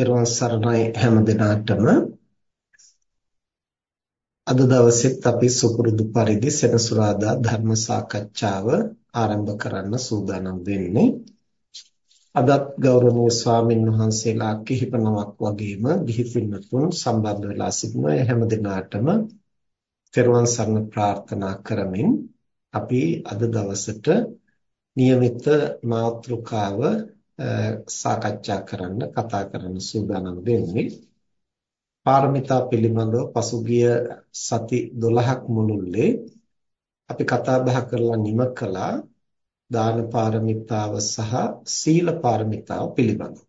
පෙරවන් සරණයි හැම දිනාටම අද දවසෙත් අපි සුපුරුදු පරිදි සෙනසුරාදා ධර්ම සාකච්ඡාව ආරම්භ කරන්න සූදානම් වෙන්නේ අදත් ගෞරවනීය ස්වාමින් වහන්සේලා කිහිප නමක් වගේම ගිහි පින්තුන් සම්බන්ධ වෙලා සිටින හැම දිනාටම පෙරවන් සරණ ප්‍රාර්ථනා කරමින් අපි අද දවසට નિયમિત මාතෘකාව සාකච්ඡා කරන්න කතා කරන්න සූදානම් වෙන්නේ පාරමිතා පිළිබඳව පසුගිය සති 12ක් මුළුල්ලේ අපි කතා බහ කරලා නිම කළා දාන පාරමිතාව සහ සීල පාරමිතාව පිළිබඳව.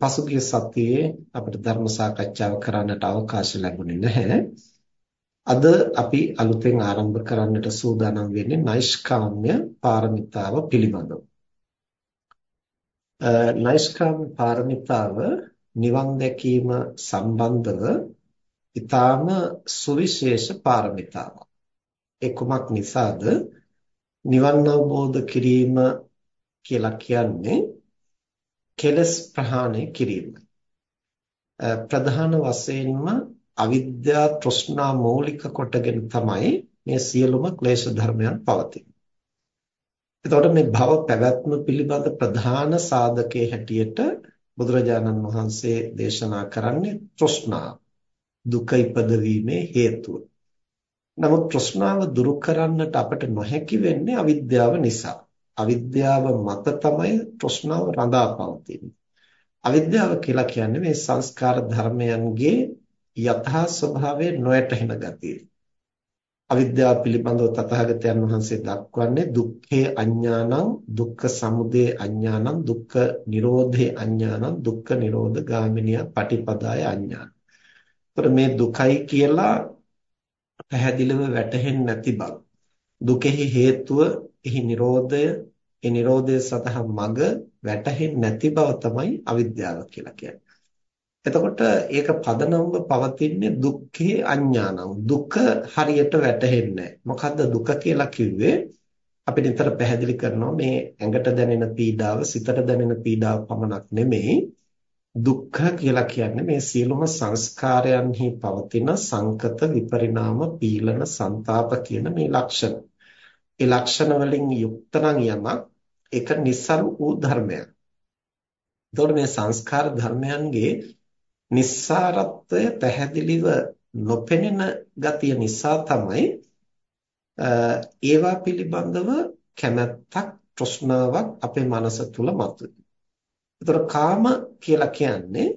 පසුගිය සතියේ අපිට ධර්ම සාකච්ඡාව කරන්නට අවකාශ ලැබුණේ නැහැ. අද අපි අලුතෙන් ආරම්භ කරන්නට සූදානම් වෙන්නේ නෛෂ්කාම්‍ය පාරමිතාව පිළිබඳව. නෛෂ්ක්‍රම පාරමිතාව නිවන් දැකීම සම්බන්ධව ඊටාම සුවිශේෂ පාරමිතාවක්. ඒ කුමක් නිසාද? නිවන් අවබෝධ කිරීම කියලා කියන්නේ කෙලස් ප්‍රහාණය කිරීම. ප්‍රධාන වශයෙන්ම අවිද්‍යා තෘෂ්ණා මූලික කොටගෙන තමයි මේ සියලුම ක්ලේශ ධර්මයන් පවතින්නේ. එතකොට මේ භව පැවැත්ම පිළිබඳ ප්‍රධාන සාධකයේ හැටියට බුදුරජාණන් වහන්සේ දේශනා කරන්නේ තෘෂ්ණාව. දුක ඉපදවීමේ හේතුව. නමුත් තෘෂ්ණාව දුරු කරන්නට අපට නොහැකි වෙන්නේ අවිද්‍යාව නිසා. අවිද්‍යාව මත තමයි තෘෂ්ණාව රඳා පවතින්නේ. අවිද්‍යාව කියලා කියන්නේ මේ සංස්කාර ධර්මයන්ගේ යථා ස්වභාවය නොයැටහෙන ගතිය. අවිද්‍යාව පිළිබඳව තථාගතයන් වහන්සේ දක්වන්නේ දුක්ඛේ අඥානං දුක්ඛ සමුදය අඥානං දුක්ඛ නිරෝධේ අඥානං දුක්ඛ නිරෝධ ගාමිනිය පටිපදාය අඥාන. ඒතර මේ දුකයි කියලා පැහැදිලිව වැටහෙන්නේ නැති බව. දුකෙහි හේතුව, එහි නිරෝධය, ඒ නිරෝධය සතහ මඟ වැටහෙන්නේ නැති බව තමයි අවිද්‍යාව කියලා කියන්නේ. එතකොට ඒක පදනම්ව පවතින්නේ දුක්ඛේ අඥානං. දුක හරියට වැටහෙන්නේ මොකද්ද දුක කියලා කිව්වේ? අපි නිතර පැහැදිලි කරනවා මේ ඇඟට දැනෙන පීඩාව සිතට දැනෙන පීඩාව පමණක් නෙමෙයි. දුක්ඛ කියලා කියන්නේ මේ සියලුම සංස්කාරයන්හි පවතින සංකත විපරිණාම පීලන ਸੰతాප කියන මේ ලක්ෂණ. ඒ ලක්ෂණ වලින් යුක්ත නම් යමක්. ඒක નિસරු වූ ධර්මයක්. එතකොට මේ සංස්කාර ධර්මයන්ගේ නිස්සාරත්වය පැහැදිලිව නොපෙනෙන ගතිය නිසා තමයි ඒවා පිළිබඳව කැමැත්තක් තෘෂ්ණාවක් අපේ මනස තුල මතුවේ. ඒතර කාම කියලා කියන්නේ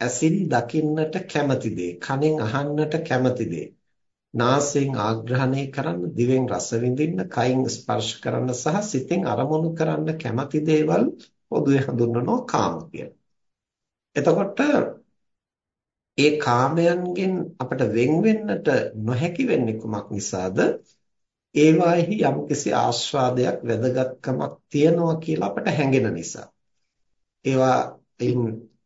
ඇසින් දකින්නට කැමති දේ, කනෙන් අහන්නට කැමති දේ, නාසයෙන් ආග්‍රහණය කරන්න, දිවෙන් රස විඳින්න, කයින් ස්පර්ශ කරන්න සහ සිතෙන් අරමුණු කරන්න කැමති දේවල් පොදුවේ හඳුන්වනවා කාම කියලා. එතකොට ඒ කාමයන්ගෙන් අපට වෙන් වෙන්නට නොහැකි වෙන්නේ කුමක් නිසාද? ඒවාෙහි යම්කිසි ආස්වාදයක් වැදගත්කමක් තියනවා කියලා අපට හැඟෙන නිසා. ඒවා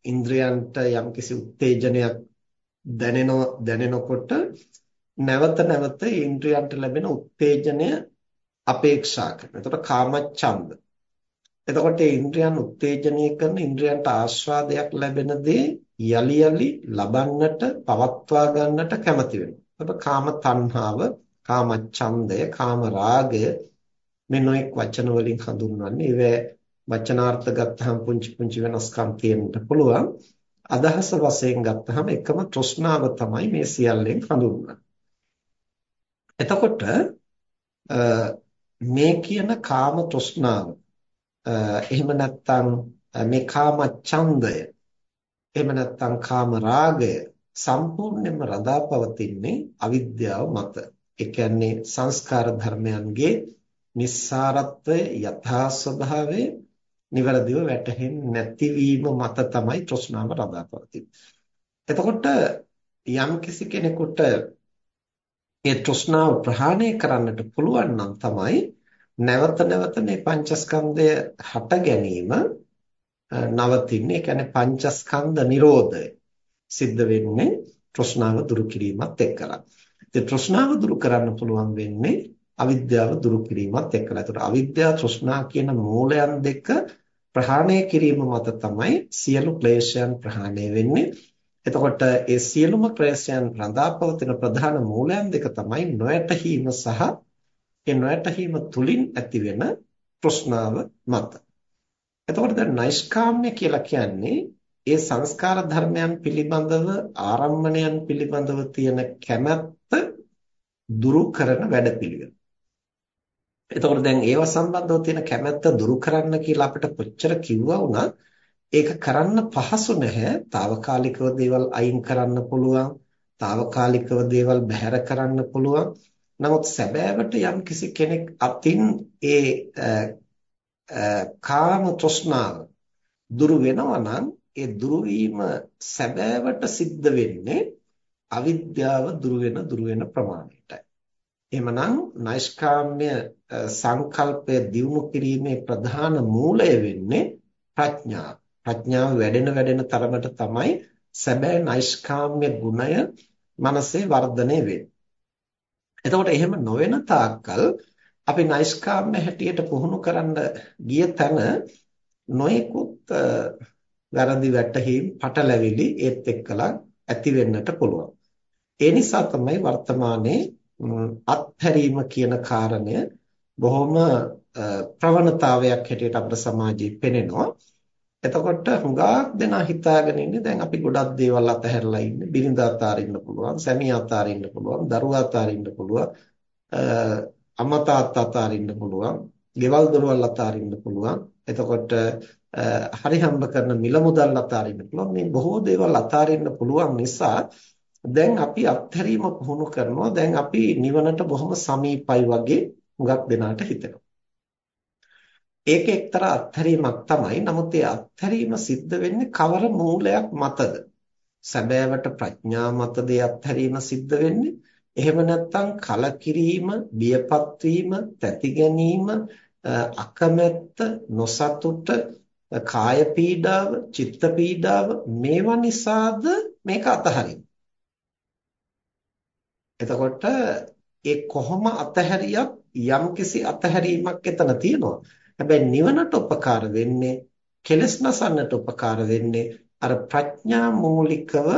ඉන්ද්‍රයන්ට යම්කිසි උත්තේජනයක් දැනෙන දැනෙනකොට නැවත නැවත ඉන්ද්‍රයන්ට ලැබෙන උත්තේජනය අපේක්ෂා කරනවා. එතකොට කාමච්ඡන්ද එතකොට ඒ ඉන්ද්‍රයන් උත්තේජනය කරන ඉන්ද්‍රයන්ට ආස්වාදයක් ලැබෙන දේ යලි යලි ලබන්නට පවත්වා ගන්නට කැමති වෙනවා. එතකොට කාම තණ්හාව, කාම ඡන්දය, කාම රාගය මේ නොඑක් වචන වලින් හඳුන්වන්නේ. ඒවැ වචනාර්ථ ගත්තහම පුංචි පුංචි වෙනස්කම් තියෙන්නට පුළුවන්. අදහස වශයෙන් ගත්තහම එකම තෘෂ්ණාව තමයි මේ සියල්ලෙන් හඳුන්වන්නේ. එතකොට මේ කියන කාම තෘෂ්ණාව Eh, එහෙම නැත්නම් eh, මේ කාම ඡන්දය එහෙම නැත්නම් කාම රාගය සම්පූර්ණයෙන්ම රඳාපවතින්නේ අවිද්‍යාව මත. ඒ කියන්නේ සංස්කාර ධර්මයන්ගේ නිස්සාරත්වය යථා ස්වභාවය නිවැරදිව වැටහෙන්නේ නැතිවීම මත තමයි තෘෂ්ණාව රඳාපවතින්නේ. එතකොට යම් කිසි කෙනෙකුට ඒ තෘෂ්ණාව ප්‍රහාණය කරන්නට පුළුවන් නම් තමයි නැවත නැවත මේ පංචස්කන්ධය හට ගැනීම නවතින්නේ. ඒ කියන්නේ පංචස්කන්ධ නිරෝධය සිද්ධ වෙන්නේ තෘෂ්ණාව දුරු කිරීමත් එක්කලා. ඉතින් තෘෂ්ණාව දුරු කරන්න පුළුවන් වෙන්නේ අවිද්‍යාව දුරු කිරීමත් එක්කලා. ඒතර අවිද්‍යාව තෘෂ්ණා කියන මූලයන් දෙක ප්‍රහාණය කිරීම මත තමයි සියලු ක්ලේශයන් ප්‍රහාණය වෙන්නේ. එතකොට ඒ සියලුම ක්ලේශයන් රඳාපවතින ප්‍රධාන මූලයන් දෙක තමයි නොයැටීම සහ ඒ නොයැටීම තුලින් ඇතිවෙන තෘෂ්ණාව මත. එතකොට දැන් නෛෂ්කාම්‍ය කියලා කියන්නේ ඒ සංස්කාර ධර්මයන් පිළිබඳව ආරම්මණයන් පිළිබඳව තියෙන කැමැත්ත දුරු කරන වැඩපිළිවෙල. එතකොට දැන් ඒව සම්බන්ධව තියෙන කැමැත්ත දුරු කරන්න කියලා අපිට කොච්චර කිව්වා වුණත් ඒක කරන්න පහසු නැහැ. తాවකාලිකව දේවල් අයින් කරන්න පුළුවන්. తాවකාලිකව දේවල් බැහැර කරන්න පුළුවන්. නමුත් සැබෑවට යම් කිසි කෙනෙක් අතින් ඒ කාම තෘෂ්ණාව දුරු වෙනවා නම් ඒ දුරු වීම සැබෑවට සිද්ධ වෙන්නේ අවිද්‍යාව දුරු වෙන දුරු වෙන ප්‍රමාණයටයි. එහෙමනම් නෛෂ්කාම්‍ය සංකල්පය දියුණු කිරීමේ ප්‍රධාන මූලය වෙන්නේ ප්‍රඥාව. ප්‍රඥාව වැඩෙන වැඩෙන තරමට තමයි සැබෑ නෛෂ්කාම්‍ය ගුණය මනසේ වර්ධනය වෙන්නේ. එතකොට එහෙම නොවන තාක්කල් අපි නෛෂ්කාම්‍ය හැටියට පුහුණු කරන්න ගිය තැන නොයෙකුත් වැරදි වැටහීම් පටලැවිලි ඒත් එක්කලා ඇති වෙන්නට පුළුවන්. ඒ නිසා තමයි වර්තමානයේ අත්හැරීම කියන කාරණය බොහොම ප්‍රවණතාවයක් හැටියට අපේ සමාජයේ පෙනෙනවා. එතකොට හුඟක් දෙනා හිතාගෙන ඉන්නේ දැන් අපි ගොඩක් දේවල් අතහැරලා ඉන්නේ. බිරිඳ අතාරින්න පුළුවන්, සැමියා අතාරින්න පුළුවන්, දරුවා අතාරින්න පුළුවන්, අම්මා තාත්තා අතාරින්න පුළුවන්, ගෙවල් දොරවල් අතාරින්න පුළුවන්. එතකොට හරි හම්බ කරන මිල මුදල් අතාරින්න පුළුවන්. මේ බොහෝ දේවල් අතාරින්න පුළුවන් නිසා දැන් අපි අත්හැරීම පුහුණු කරනවා. දැන් අපි නිවනට බොහොම සමීපයි වගේ හුඟක් දෙනාට හිතෙනවා. ඒක එක්තරා අත්හැරීමක් තමයි. නමුත් ඒ අත්හැරීම සිද්ධ වෙන්නේ කවර මූලයක් මතද? සැබෑවට ප්‍රඥා මතද අත්හැරීම සිද්ධ වෙන්නේ? එහෙම නැත්නම් කලකිරීම, බියපත් වීම, තැති ගැනීම, අකමැත්ත, නොසතුට, කාය පීඩාව, චිත්ත පීඩාව මේවා නිසාද මේක අතහරින්නේ? එතකොට ඒ කොහොම අතහැරියත් යම්කිසි අතහැරීමක් එතන තියෙනවා. හැබැයි නිවනට උපකාර වෙන්නේ කෙලස් නසන්නට උපකාර වෙන්නේ අර ප්‍රඥා මූලිකව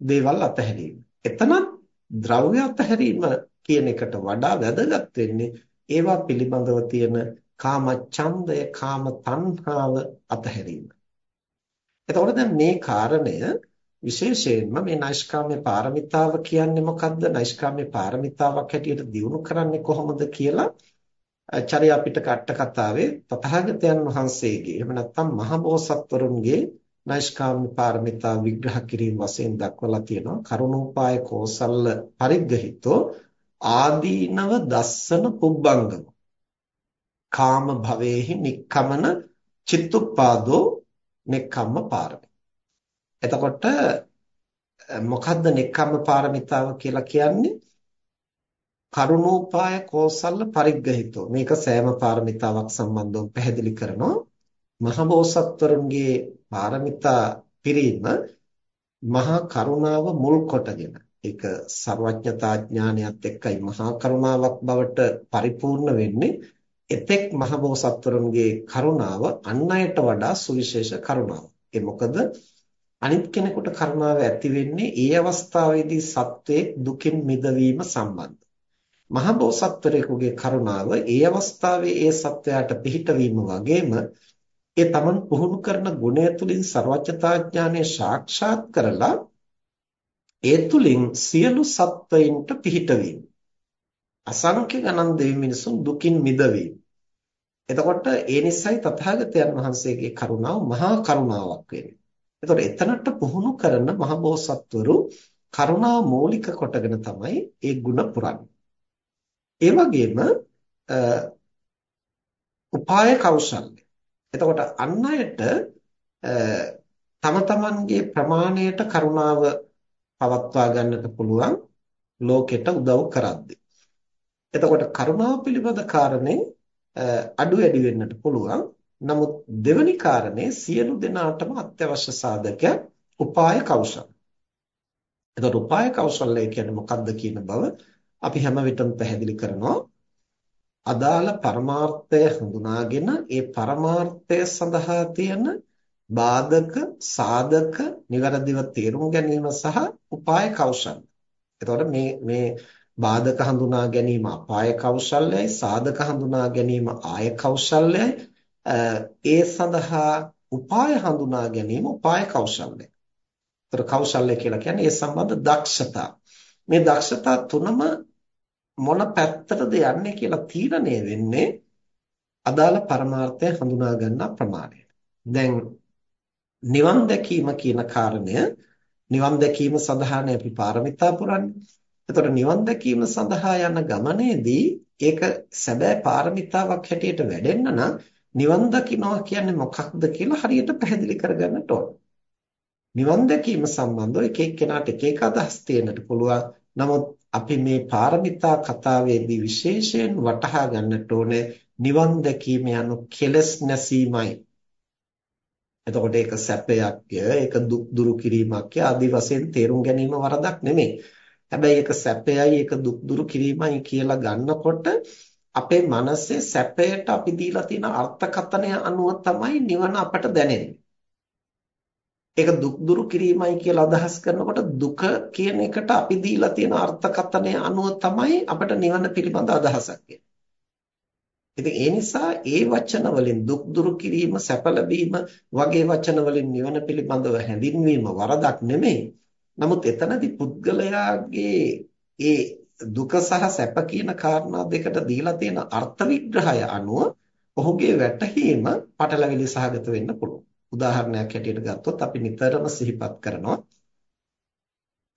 දේවල් අතහැරීම. එතනත් ද්‍රව්‍ය අතහැරීම කියන එකට වඩා වැදගත් වෙන්නේ ඒවා පිළිබඳව තියෙන කාම ඡන්දය, කාම තණ්හාව අතහැරීම. එතකොට දැන් මේ කාරණය විශේෂයෙන්ම මේ නෛෂ්කාම්‍ය පාරමිතාව කියන්නේ මොකක්ද? නෛෂ්කාම්‍ය පාරමිතාවක් හැටියට දිනු කරන්නේ කොහොමද කියලා චර්යා පිටක අට කතාවේ තථාගතයන් වහන්සේගේ එහෙම නැත්නම් මහබෝසත්වරුන්ගේ නෛෂ්කාම්‍ය පාරමිතා විග්‍රහ කිරීම වශයෙන් දක්වලා තියෙනවා. කරුණෝපාය කෝසල්ල පරිග්‍රහිතෝ ආදීනව දස්සන පුබ්බංගම. කාම භවේහි නික්කමන චිත්තුප්පාදෝ නෙක්ඛම්ම පාරමී. එතකොට මොකද්ද නෙක්ඛම්ම පාරමිතාව කියලා කියන්නේ? කරුණෝපාය කෝසල්ල පරිග්‍රහිතෝ. මේක සෑම පාරමිතාවක් සම්බන්ධව පැහැදිලි කරනවා. මහබෝසත්වරුන්ගේ පාරමිතා පිරීම මහා කරුණාව මුල් කොටගෙන. ඒක ਸਰවඥතා ඥානයත් එක්කයි මහා කරුණාවක් බවට පරිපූර්ණ වෙන්නේ. එතෙක් මහබෝසත්වරුන්ගේ කරුණාව අන් අයට වඩා සුවිශේෂ කරුණාවක්. ඒ මොකද අනිත් කෙනෙකුට කරුණාව ඇති වෙන්නේ ඒ අවස්ථාවේදී සත්වයේ දුකින් මිදවීම සම්බන්ධ මහා බෝසත්වරයෙකුගේ කරුණාව ඒ අවස්ථාවේ ඒ සත්වයාට පිහිටවීම වගේම ඒ තමන් පුහුණු කරන ගුණය තුලින් ਸਰවඥතා ඥානය සාක්ෂාත් කරලා ඒ තුලින් සියලු සත්වයින්ට පිහිටවීම. අසංඛ්‍ය ගණන් දෙවි මිනිසුන් දුකින් මිදවීම. එතකොට ඒ නිසයි තථාගතයන් වහන්සේගේ කරුණාව මහා කරුණාවක් වෙන්නේ. එතකොට එතනට පුහුණු කරන මහ බෝසත්වරු කරුණා මූලික කොටගෙන තමයි ඒ ಗುಣ පුරන්නේ. ඒ වගේම උපාය කෞශල්‍ය. එතකොට අන් අයට තම තමන්ගේ ප්‍රමාණයට කරුණාව පවත්වා ගන්නට පුළුවන් ලෝකෙට උදව් කරද්දී. එතකොට කරුණාව පිළිබඳ කාරණේ අඩු වැඩි වෙන්නට පුළුවන්. නමුත් දෙවැනි කාරණේ සියලු දෙනාටම අත්‍යවශ්‍ය සාධකයක් උපාය කෞශල. එතකොට උපාය කෞශල්‍ය කියන්නේ මොකක්ද කියන බව අපි හැම විටම පැහැදිලි කරනවා අදාළ පරමාර්ථය හඳුනාගෙන ඒ පරමාර්ථය සඳහා තියෙන බාධක සාධක નિවරදිව තේරුම් ගැනීම සහ උපාය කෞශල. එතකොට මේ මේ බාධක හඳුනා ගැනීම අපාය කෞශල්‍යයි සාධක හඳුනා ගැනීම ආය කෞශල්‍යයි ඒ සඳහා උපාය හඳුනා ගැනීම උපාය කෞශල්‍යයි. ඒතර කෞශල්‍ය කියලා කියන්නේ ඒ සම්බන්ධ දක්ෂතා. මේ දක්ෂතා තුනම මොන පැත්තටද යන්නේ කියලා තීරණය වෙන්නේ අදාළ පරමාර්ථය හඳුනා ගන්න ප්‍රමාණයට. දැන් නිවන් දැකීම කියන කාරණය නිවන් දැකීම සඳහානේ අපි පාරමිතා පුරන්නේ. එතකොට නිවන් දැකීම සඳහා යන ගමනේදී ඒක සැබෑ පාරමිතාවක් හැටියට වැඩෙන්න නම් නිවන් දකින්නවා කියන්නේ මොකක්ද කියලා හරියට පැහැදිලි කරගන්නට ඕන. නිවන් දැකීම සම්බන්ධව එක එක්කෙනාට එක එක අදහස් තියෙන්නට පුළුවන්. නමුත් අපි මේ පාරමිතා කතාවේදී විශේෂයෙන් වටහා ගන්නට ඕනේ නිවන් දැකීම යනු කෙලස් නැසීමයි. එතකොට ඒක සැපයක්ය, ඒක දුක් දුරු කිරීමක්ය ආදි වශයෙන් තේරුම් ගැනීම වරදක් නෙමෙයි. හැබැයි ඒක සැපයයි, ඒක දුක් දුරු කිරීමයි කියලා ගන්නකොට අපේ මනසේ සැපයට අපි දීලා තියෙන අර්ථකථනය අනුව තමයි නිවන අපට දැනෙන්නේ. ඒක දුක් දුරු කිරීමයි කියලා අදහස් කරනකොට දුක කියන එකට අපි දීලා තියෙන අර්ථකථනය අනුව තමයි අපට නිවන පිළිබඳ අදහසක් ඉතින් ඒ නිසා ඒ වචන වලින් දුක් දුරු කිරීම සැප ලැබීම වගේ වචන වලින් නිවන පිළිබඳව හැඳින්වීම වරදක් නෙමෙයි. නමුත් එතනදී පුද්ගලයාගේ ඒ දුක සහ සැප කියන කාරණා දෙකට දීලා තියෙන අර්ථ විග්‍රහය අනුව ඔහුගේ වැටහීම පටලැවිලි සහගත වෙන්න පුළුවන්. උදාහරණයක් හැටියට ගත්තොත් අපි නිතරම සිහිපත් කරනවා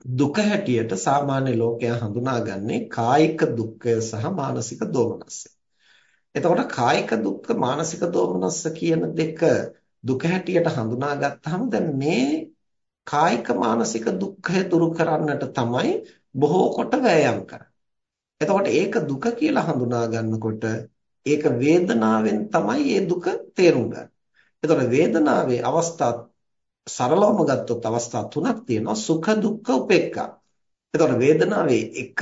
දුක හැටියට සාමාන්‍ය ලෝකයා හඳුනාගන්නේ කායික දුක්ඛය සහ මානසික දෝමනස්සය. එතකොට කායික දුක්ඛ මානසික දෝමනස්ස කියන දෙක දුක හැටියට හඳුනාගත්තාම දැන් මේ කායික මානසික දුක්ඛය දුරු කරන්නට තමයි බොහෝ කොට වෑයම් කරන්නේ. එතකොට ඒක දුක කියලා හඳුනා ගන්නකොට ඒක වේදනාවෙන් තමයි මේ දුක තේරුම් ගන්නේ. එතකොට වේදනාවේ අවස්ථා සරලවම ගත්තොත් අවස්ථා තුනක් තියෙනවා සුඛ දුක්ඛ උපේක්ඛා. එතකොට වේදනාවේ එක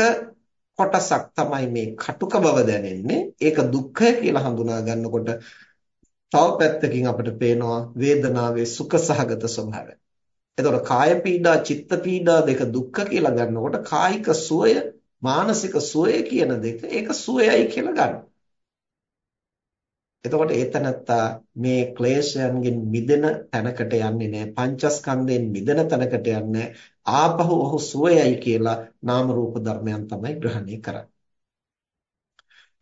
කොටසක් තමයි මේ කටුක බව දැනෙන්නේ. ඒක දුක්ඛය කියලා හඳුනා ගන්නකොට තව පැත්තකින් අපිට පේනවා වේදනාවේ සුඛ සහගත ස්වභාවය. එතකොට කාය පීඩා, චිත්ත පීඩා දෙක දුක්ඛ කියලා ගන්නකොට කායික සුවය, මානසික සුවය කියන දෙක ඒක සුවයයි කියලා ගන්නවා. එතකොට ඒතනත්තා මේ ක්ලේශයන්ගෙන් මිදෙන තැනකට යන්නේ නැහැ පංචස්කන්ධයෙන් මිදෙන තැනකට යන්නේ ආපහු ඔහු සුවයයි කියලා නාම රූප ධර්මයන් තමයි ග්‍රහණය කරන්නේ.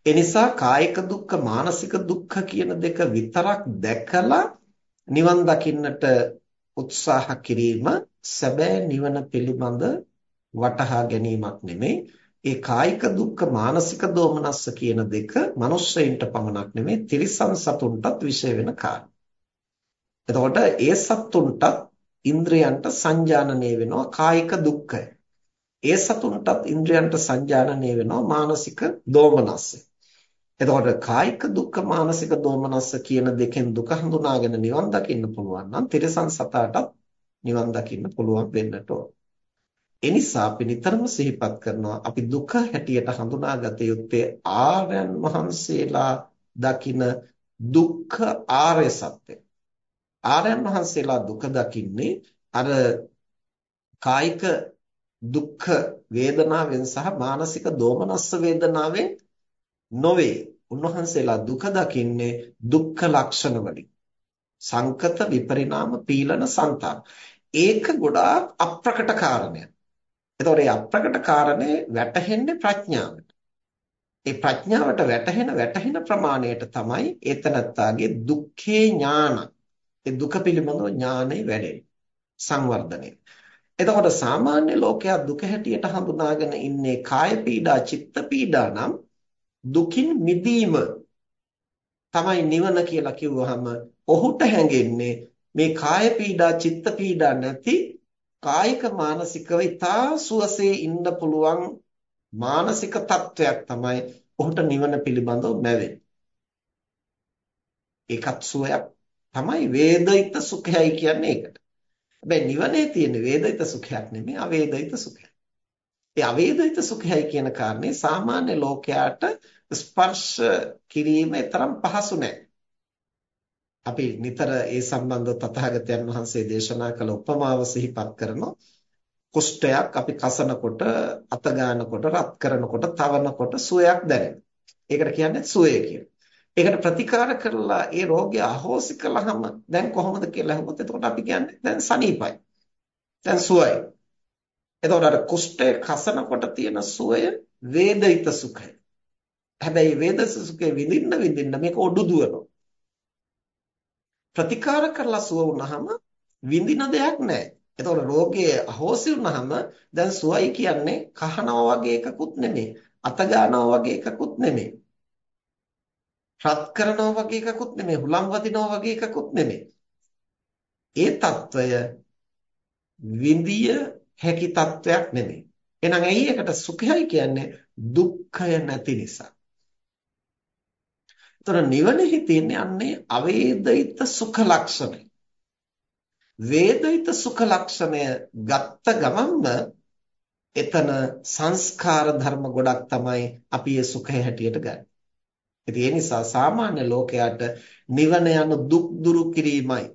එනිසා කායික දුක්ඛ මානසික දුක්ඛ කියන දෙක විතරක් දැකලා නිවන් දකින්නට උත්සාහ කිරීම සැබෑ නිවන පිළිබඳ වටහා ගැනීමක් නෙමෙයි. ඒ කායික දුක්ඛ මානසික දෝමනස්ස කියන දෙක මනුස්සයින්ට පමණක් නෙමෙයි තිරිසන් සතුන්ටත් විශේෂ වෙන කාරණා. එතකොට ඒ සතුන්ටත් ඉන්ද්‍රයන්ට සංජානනය වෙනවා කායික දුක්ඛය. ඒ සතුන්ටත් ඉන්ද්‍රයන්ට සංජානනය වෙනවා මානසික දෝමනස්සය. එතකොට කායික දුක්ඛ මානසික දෝමනස්ස කියන දෙකෙන් දුක හඳුනාගෙන නිවන් දකින්න පුළුවන් නම් තිරිසන් සතාටත් නිවන් දකින්න පුළුවන් වෙන්නට ඕන. එනිසා අපි නිතරම සිහිපත් කරනවා අපි දුක හැටියට හඳුනාගත යුත්තේ ආර්යයන් වහන්සේලා දකින දුක්ඛ ආර්ය සත්‍ය. ආර්යයන් වහන්සේලා දුක දකින්නේ අර කායික දුක්ඛ වේදනාවෙන් සහ මානසික දෝමනස්ස වේදනාවෙන් නොවේ. උන්වහන්සේලා දුක දකින්නේ දුක්ඛ ලක්ෂණ වලින්. සංකත විපරිණාම පීලන සංතාන. ඒක ගොඩාක් අප්‍රකට කාරණයක්. එතකොට මේ අප්‍රකට කාරණේ වැටහෙන්නේ ප්‍රඥාවට. ඒ ප්‍රඥාවට වැටහෙන වැටහෙන ප්‍රමාණයට තමයි ඒතනත්තාගේ දුක්ඛේ ඥාන. ඒ දුක පිළිබඳව ඥානෙ වැඩෙන්නේ. සංවර්ධනය. එතකොට සාමාන්‍ය ලෝකයා දුක හැටියට හඳුනාගෙන ඉන්නේ කාය පීඩා, චිත්ත පීඩා නම් දුකින් මිදීම තමයි නිවන කියලා කිව්වහම ඔහුට හැඟෙන්නේ මේ කාය පීඩා, චිත්ත පීඩා නැති කායික මානසිකව ඉතා සුවසේ ඉන්න පුළුවන් මානසික තත්වයක් තමයි ඔහුට නිවන පිළිබඳව ලැබෙන්නේ. ඒකත් සුවයක් තමයි වේදිත සුඛයයි කියන්නේ ඒකට. හැබැයි නිවනේ තියෙන වේදිත සුඛයක් නෙමෙයි අවේදිත සුඛය. ඒ අවේදිත සුඛයයි කියන කාරණේ සාමාන්‍ය ලෝකයාට ස්පර්ශ කිරීම තරම් පහසු නැහැ. අපි නිතර ඒ සම්බන්ධව තථාගතයන් වහන්සේ දේශනා කළ උපමාව සිහිපත් කරනවා. කුෂ්ඨයක් අපි කසනකොට, අත ගන්නකොට, රත් කරනකොට, තවනකොට සුවයක් දැනෙනවා. ඒකට කියන්නේ සුවය කියලා. ඒකට ප්‍රතිකාර කරලා ඒ රෝගය අහෝසි කළාම දැන් කොහොමද කියලා අහුවොත් එතකොට අපි කියන්නේ දැන් සනීපයි. දැන් සුවයි. එතකොට අර කුෂ්ඨය කසනකොට තියෙන සුවය වේදිත සුඛය. හැබැයි වේදිත සුඛේ විඳින්න විඳින්න මේක ඔඩු දුවනවා. ප්‍රතිකාර කරලා සුව වුණාම විඳින දෙයක් නැහැ. එතකොට රෝගයේ අහෝසි වුණාම දැන් සුවයි කියන්නේ කහනවා වගේ එකකුත් නෙමෙයි. අත ගන්නවා වගේ එකකුත් නෙමෙයි. රත් කරනවා වගේ එකකුත් නෙමෙයි. හුලම් වදිනවා වගේ එකකුත් නෙමෙයි. ඒ తত্ত্বය විඳිය හැකි తত্ত্বයක් නෙමෙයි. එහෙනම් ඇයි ඒකට සුඛයයි කියන්නේ දුක්ඛය නැති නිසා. ඒතර නිවනෙහි තියෙන්නේ අන්නේ අවේදිත සුඛ ලක්ෂණය. වේදිත සුඛ ලක්ෂණය ගත්ත ගමන්ම එතන සංස්කාර ධර්ම ගොඩක් තමයි අපි ඒ සුඛය හැටියට ගන්න. ඉතින් ඒ නිසා සාමාන්‍ය ලෝකයාට නිවන යන දුක් දුරු කිරීමයි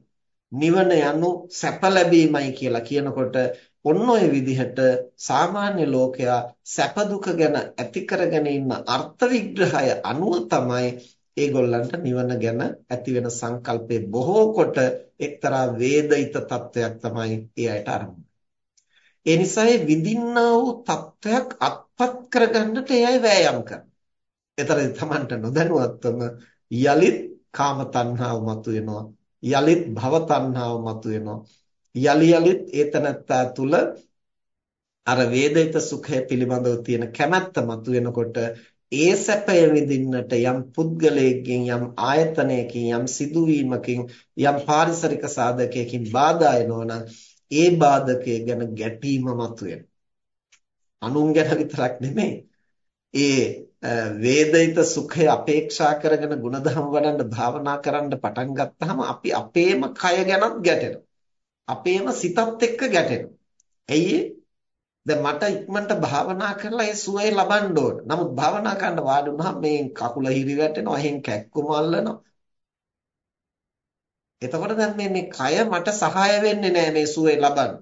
නිවන යනු සැප ලැබීමයි කියලා කියනකොට ඔන්න ඔය විදිහට සාමාන්‍ය ලෝකයා සැප දුක ගැන ඇති කරගෙන ඉන්න අර්ථ විග්‍රහය අනුව තමයි ඒගොල්ලන්ට නිවන ගැන ඇති වෙන සංකල්පේ බොහෝ කොට එක්තරා වේදිත තත්වයක් තමයි ඒ අයට අරමුණ. ඒ නිසා ඒ විඳින්නා වූ තත්වයක් අත්පත් කරගන්නට ඒ අය වෑයම් කරනවා. ඒතරම් තමන්ට නොදැනුවත්වම යලිත් කාම තණ්හාව මතුවෙනවා. යලිත් භව තණ්හාව මතුවෙනවා. යලි යලිත් ඒතනත්තා තුල අර වේදිත සුඛය පිළිබඳව තියෙන කැමැත්ත මතුවෙනකොට ඒ සැපය විඳින්නට යම් පුද්ගලයෙක්ගෙන් යම් ආයතනයකින් යම් සිදුවීමකින් යම් පාරිසරික සාධකයකින් බාධා එනවනම් ඒ බාධකයේ ගැන ගැටීම මතුවෙන. අනුන් ගැන විතරක් නෙමෙයි. ඒ වේදිත සුඛය අපේක්ෂා කරගෙන ಗುಣධම් වඩන්න භාවනා කරන්න පටන් ගත්තාම අපි අපේම කය ගැනත් ගැටෙනවා. අපේම සිතත් එක්ක ගැටෙනවා. ඇයි දැන් මට ඉක්මනට භාවනා කරලා ඒ සුවය ලබන්න ඕන. නමුත් භාවනා කරන්න වාඩි වුණාම මේ කකුල හිරි වැටෙනවා, එහෙන් කැක්කුම අල්ලනවා. එතකොට දැන් මේ මේ කය මට සහාය වෙන්නේ නැහැ මේ සුවය ලබන්න.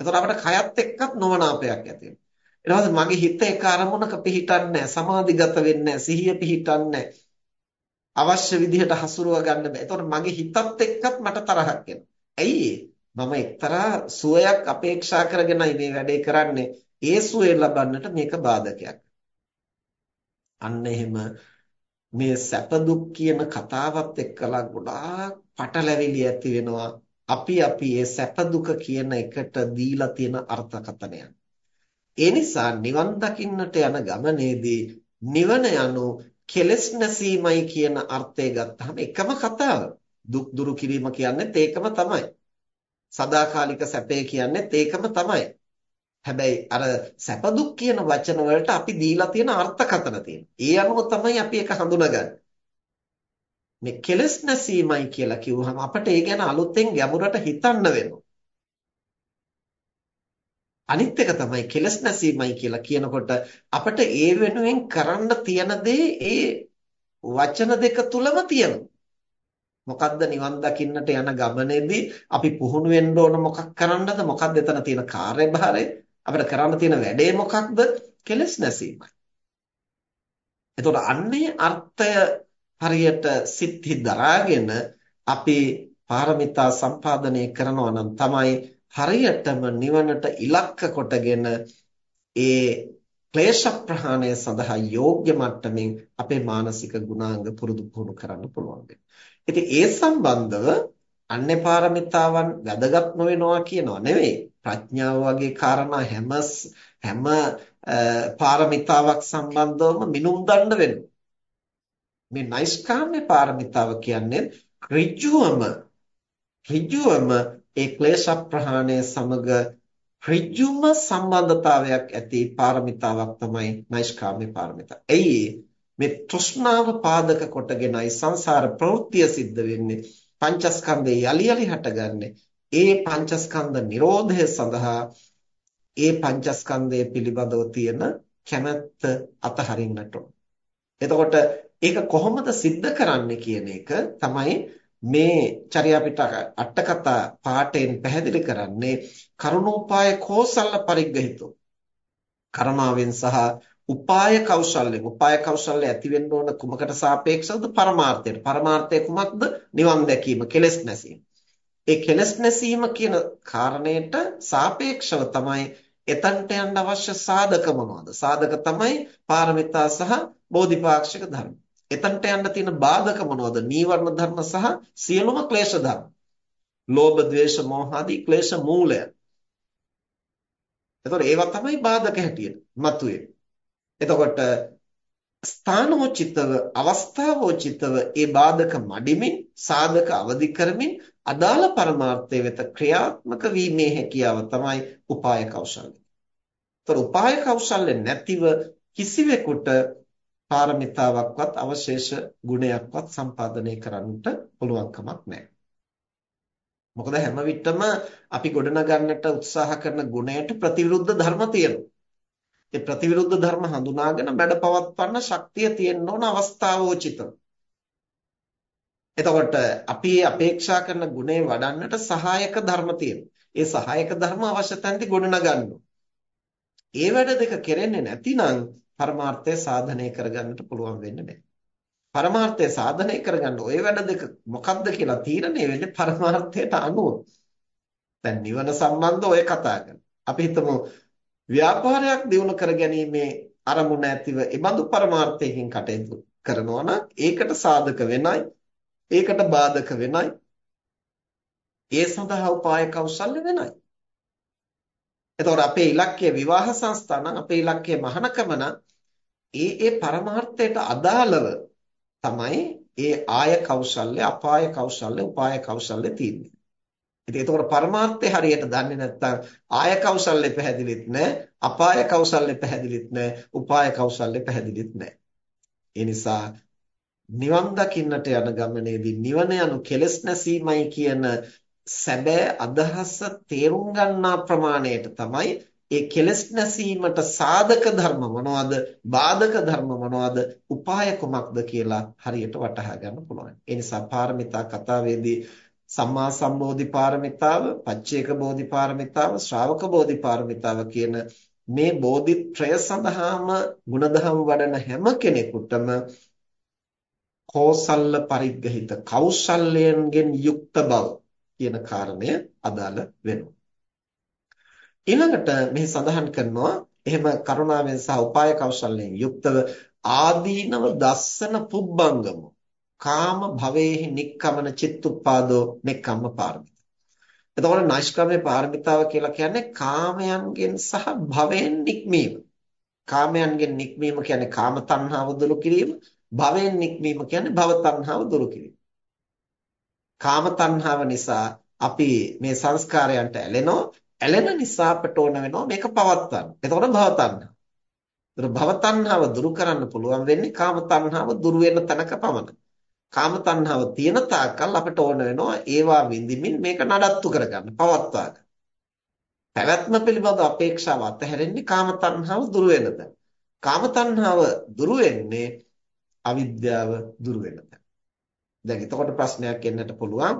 එතකොට අපිට කයත් එක්කත් නොමනාපයක් ඇති වෙනවා. ඊට මගේ හිත එක අරමුණක පිහිටන්නේ සමාධිගත වෙන්නේ සිහිය පිහිටන්නේ අවශ්‍ය විදිහට හසුරුව ගන්න බෑ. එතකොට මගේ හිතත් එක්කත් මට තරහක් එනවා. ඇයි මම එක්තරා සුවයක් අපේක්ෂා කරගෙනයි මේ වැඩේ කරන්නේ. ඒ සුවය ලබන්නට මේක බාධකයක්. අන්න එහෙම මේ සැප දුක් කියන කතාවත් එක්කලා ගොඩාක් පටලැවිලි ඇති වෙනවා. අපි අපි මේ සැප දුක කියන එකට දීලා තියෙන අර්ථකථනයන්. ඒ නිසා නිවන් දකින්නට යන ගමනේදී නිවන යනු කෙලස් නැසීමයි කියන අර්ථය ගත්තාම එකම කතාව. දුක් දුරු කිරීම කියන්නේත් ඒකම තමයි. සදාකාලික සැපය කියන්නේත් ඒකම තමයි. හැබැයි අර සැප දුක් කියන වචන වලට අපි දීලා තියෙන අර්ථකථන තියෙනවා. ඒ අනුව තමයි අපි ඒක හඳුනගන්නේ. මේ කෙලස් නැසීමයි කියලා කිව්වහම අපිට ඒ ගැන අලුතෙන් ගැඹුරට හිතන්න වෙනවා. අනිත් එක තමයි කෙලස් නැසීමයි කියලා කියනකොට අපිට ඒ වෙනුවෙන් කරන්න තියෙන දේ ඒ වචන දෙක තුලම තියෙනවා. මොකද්ද නිවන් දකින්නට යන ගමනේදී අපි පුහුණු වෙන්න ඕන මොකක් කරන්නද? මොකද්ද එතන තියෙන කාර්යභාරය? අපිට කරන්න තියෙන වැඩේ මොකක්ද? කෙලස් නැසීමයි. එතකොට අන්නේ අර්ථය හරියට සිත්හි දරාගෙන අපි පාරමිතා සම්පාදනය කරනවා නම් තමයි හරියටම නිවනට ඉලක්ක කොටගෙන ඒ ක්ලේශ ප්‍රහාණය සඳහා යෝග්‍ය මට්ටමින් අපේ මානසික ගුණාංග පුරුදු පුහුණු කරන්න පුළුවන්. ඉතින් ඒ සම්බන්ධව අන්නේ පාරමිතාවන් වැදගත් නොවෙනවා කියනවා නෙවෙයි. ප්‍රඥාව වගේ කාරණා හැම හැම පාරමිතාවක් සම්බන්ධවම මිනුම් දණ්ඩ වෙනවා. මේ නෛෂ්කාම්‍ය පාරමිතාව කියන්නේ ඍජුවම ඍජුවම ඒ ක්ලේශ ප්‍රහාණය සමග ඍජුම සම්බන්ධතාවයක් ඇති පාරමිතාවක් තමයි නෛෂ්කාම්‍ය පාරමිතාව. එයි මේ තෘෂ්ණාව පාදක කොටගෙනයි සංසාර ප්‍රවෘත්තිය සිද්ධ වෙන්නේ. පංචස්කන්ධේ යලි යලි හටගන්නේ. ඒ පංචස්කන්ධ නිරෝධය සඳහා ඒ පංචස්කන්ධය පිළිබඳව තියෙන කැමැත්ත අතහරින්නට එතකොට ඒක කොහොමද सिद्ध කරන්නේ කියන එක තමයි මේ චර්යාපිට අටකතා පාඨයෙන් පැහැදිලි කරන්නේ කරුණෝපාය කෝසල්ල පරිග්‍රහිතෝ කර්මාවෙන් සහ උපාය කෞශල්‍යෙන් උපාය කෞශල්‍ය ඇති වෙන්න ඕන කුමකට සාපේක්ෂවද පරමාර්ථයට පරමාර්ථය කුමක්ද නිවන් දැකීම කෙලෙස් නැසීම ඒ කෙලෙස් නැසීම කියන කාරණයට සාපේක්ෂව තමයි එතනට යන්න අවශ්‍ය සාධක මොනවද? සාධක තමයි පාරමිතා සහ බෝධිපාක්ෂික ධර්ම. එතනට යන්න තියෙන බාධක මොනවද? නීවරණ ධර්ම සහ සියලුම ක්ලේශ ධර්ම. ලෝභ, ද්වේෂ, මෝහ ආදී ක්ලේශ මූලය. එතකොට ඒවා තමයි බාධක හැටියට මතුවේ. එතකොට ස්ථානෝචිතව අවස්ථාවෝචිතව ඒ බාධක මඩිමින් සාධක අවදි කරමින් අදාළ පරමාර්ථය වෙත ක්‍රියාත්මක වීමේ හැකියාව තමයි උපාය කෞශල්‍ය. ඒතර උපාය කෞශල්‍ය නැතිව කිසිවෙකුට පාරමිතාවක්වත් අවශේෂ ගුණයක්වත් සම්පාදනය කරන්නට පුළුවන් කමක් නැහැ. මොකද හැම විටම අපි ගොඩනගන්නට උත්සාහ කරන ගුණයට ප්‍රතිවිරුද්ධ ධර්ම තියෙනවා. ඒ ප්‍රතිවිරුද්ධ ධර්ම හඳුනාගෙන බඩ පවත්වන්න ශක්තිය තියෙන්න ඕන අවස්ථාවෝචිතව. එතකොට අපි අපේක්ෂා කරන ගුණේ වඩන්නට සහායක ධර්ම තියෙනවා. ඒ සහායක ධර්ම අවශ්‍ය තැනදී ගොඩනගන්න ඒ වැඩ දෙක කෙරෙන්නේ නැතිනම් පරමාර්ථය සාධනය කරගන්නට පුළුවන් වෙන්නේ නැහැ. පරමාර්ථය සාධනය කරගන්න ওই වැඩ දෙක මොකක්ද කියලා තීරණය වෙන්නේ පරමාර්ථයට අනුව. දැන් නිවන සම්බන්ධ ඔය කතා කරනවා. අපි හිතමු ව්‍යාපාරයක් දියුණු කර ගැනීමේ අරමුණ ඇතිව ඒබඳු පරමාර්ථයකින් කටයුතු කරනවා නම් ඒකට සාධක වෙනයි ඒකට බාධක වෙනයි. ඒ සඳහා උපාය කෞශල්‍ය වෙනයි. එතකොට අපේ ඉලක්කය විවාහ සංස්ථා නම් අපේ ඉලක්කය මහානකම නම් ඒ ඒ පරමාර්ථයට අදාළව තමයි ඒ ආය කෞශල්‍ය අපාය කෞශල්‍ය උපාය කෞශල්‍ය තියෙන්නේ. ඉතින් ඒතකොට පරමාර්ථය හරියට දන්නේ නැත්නම් ආය කෞශල්‍ය පැහැදිලිත් නැහැ, අපාය කෞශල්‍ය පැහැදිලිත් නැහැ, උපාය කෞශල්‍ය පැහැදිලිත් නැහැ. ඒ නිසා නිවන් දකින්නට යන ගමනේදී නිවන යනු කෙලෙස් නැසීමයි කියන සැබෑ අදහස තේරුම් ගන්නා ප්‍රමාණයට තමයි ඒ කෙලෙස් නැසීමට සාධක ධර්ම මොනවද බාධක ධර්ම මොනවද උපාය කුමක්ද කියලා හරියට වටහා ගන්න පුළුවන්. ඒ නිසා පාරමිතා කතාවේදී සම්මා සම්බෝධි පාරමිතාව, පච්චේක බෝධි පාරමිතාව, ශ්‍රාවක බෝධි පාරමිතාව කියන මේ බෝධිත්‍රය සඳහාම ಗುಣධම් වඩන හැම කෙනෙකුටම කෝසල්ල පරිග්‍රහිත කෞශල්‍යයෙන් යුක්ත බව කියන කාරණය අදාළ වෙනවා. ඊළඟට මෙහි සඳහන් කරනවා එහෙම කරුණාවෙන් සහ උපාය කෞශල්‍යයෙන් යුක්තව ආදීනව දස්සන පුබ්බංගම කාම භවයේහි නික්කමන චිත්තුප්පාදෝ නෙක්ඛම්ම පාරමිතා. එතකොට නෛෂ්ක්‍රම්‍ය පාරමිතාව කියලා කියන්නේ කාමයන්ගෙන් සහ භවයෙන් නික්මීම. කාමයන්ගෙන් නික්මීම කියන්නේ කාම තණ්හාව දුරු කිරීම, භවයෙන් නික්මීම කියන්නේ භව තණ්හාව දුරු කිරීම. කාම තණ්හාව නිසා අපි මේ සංස්කාරයන්ට ඇලෙනවා. ඇලෙන නිසා අපට ඕන වෙනවා මේක පවත්වන්න. එතකොට භව තණ්හාව. ඒතර භව තණ්හාව දුරු කරන්න පුළුවන් වෙන්නේ කාම තණ්හාව දුරු වෙන තැනක පමණයි. කාම තණ්හාව තියෙන තාක්කල් අපිට ඕන වෙනවා ඒවා විඳින්මින් මේක නඩත්තු කරගන්න පවත්වා ගන්න. පැවැත්ම පිළිබඳ අපේක්ෂාව අතහැරෙන්නේ කාම තණ්හාව දුරු වෙනද. කාම තණ්හාව දුරු වෙන්නේ අවිද්‍යාව දුරු වෙනද. දැන් එතකොට ප්‍රශ්නයක් එන්නට පුළුවන්.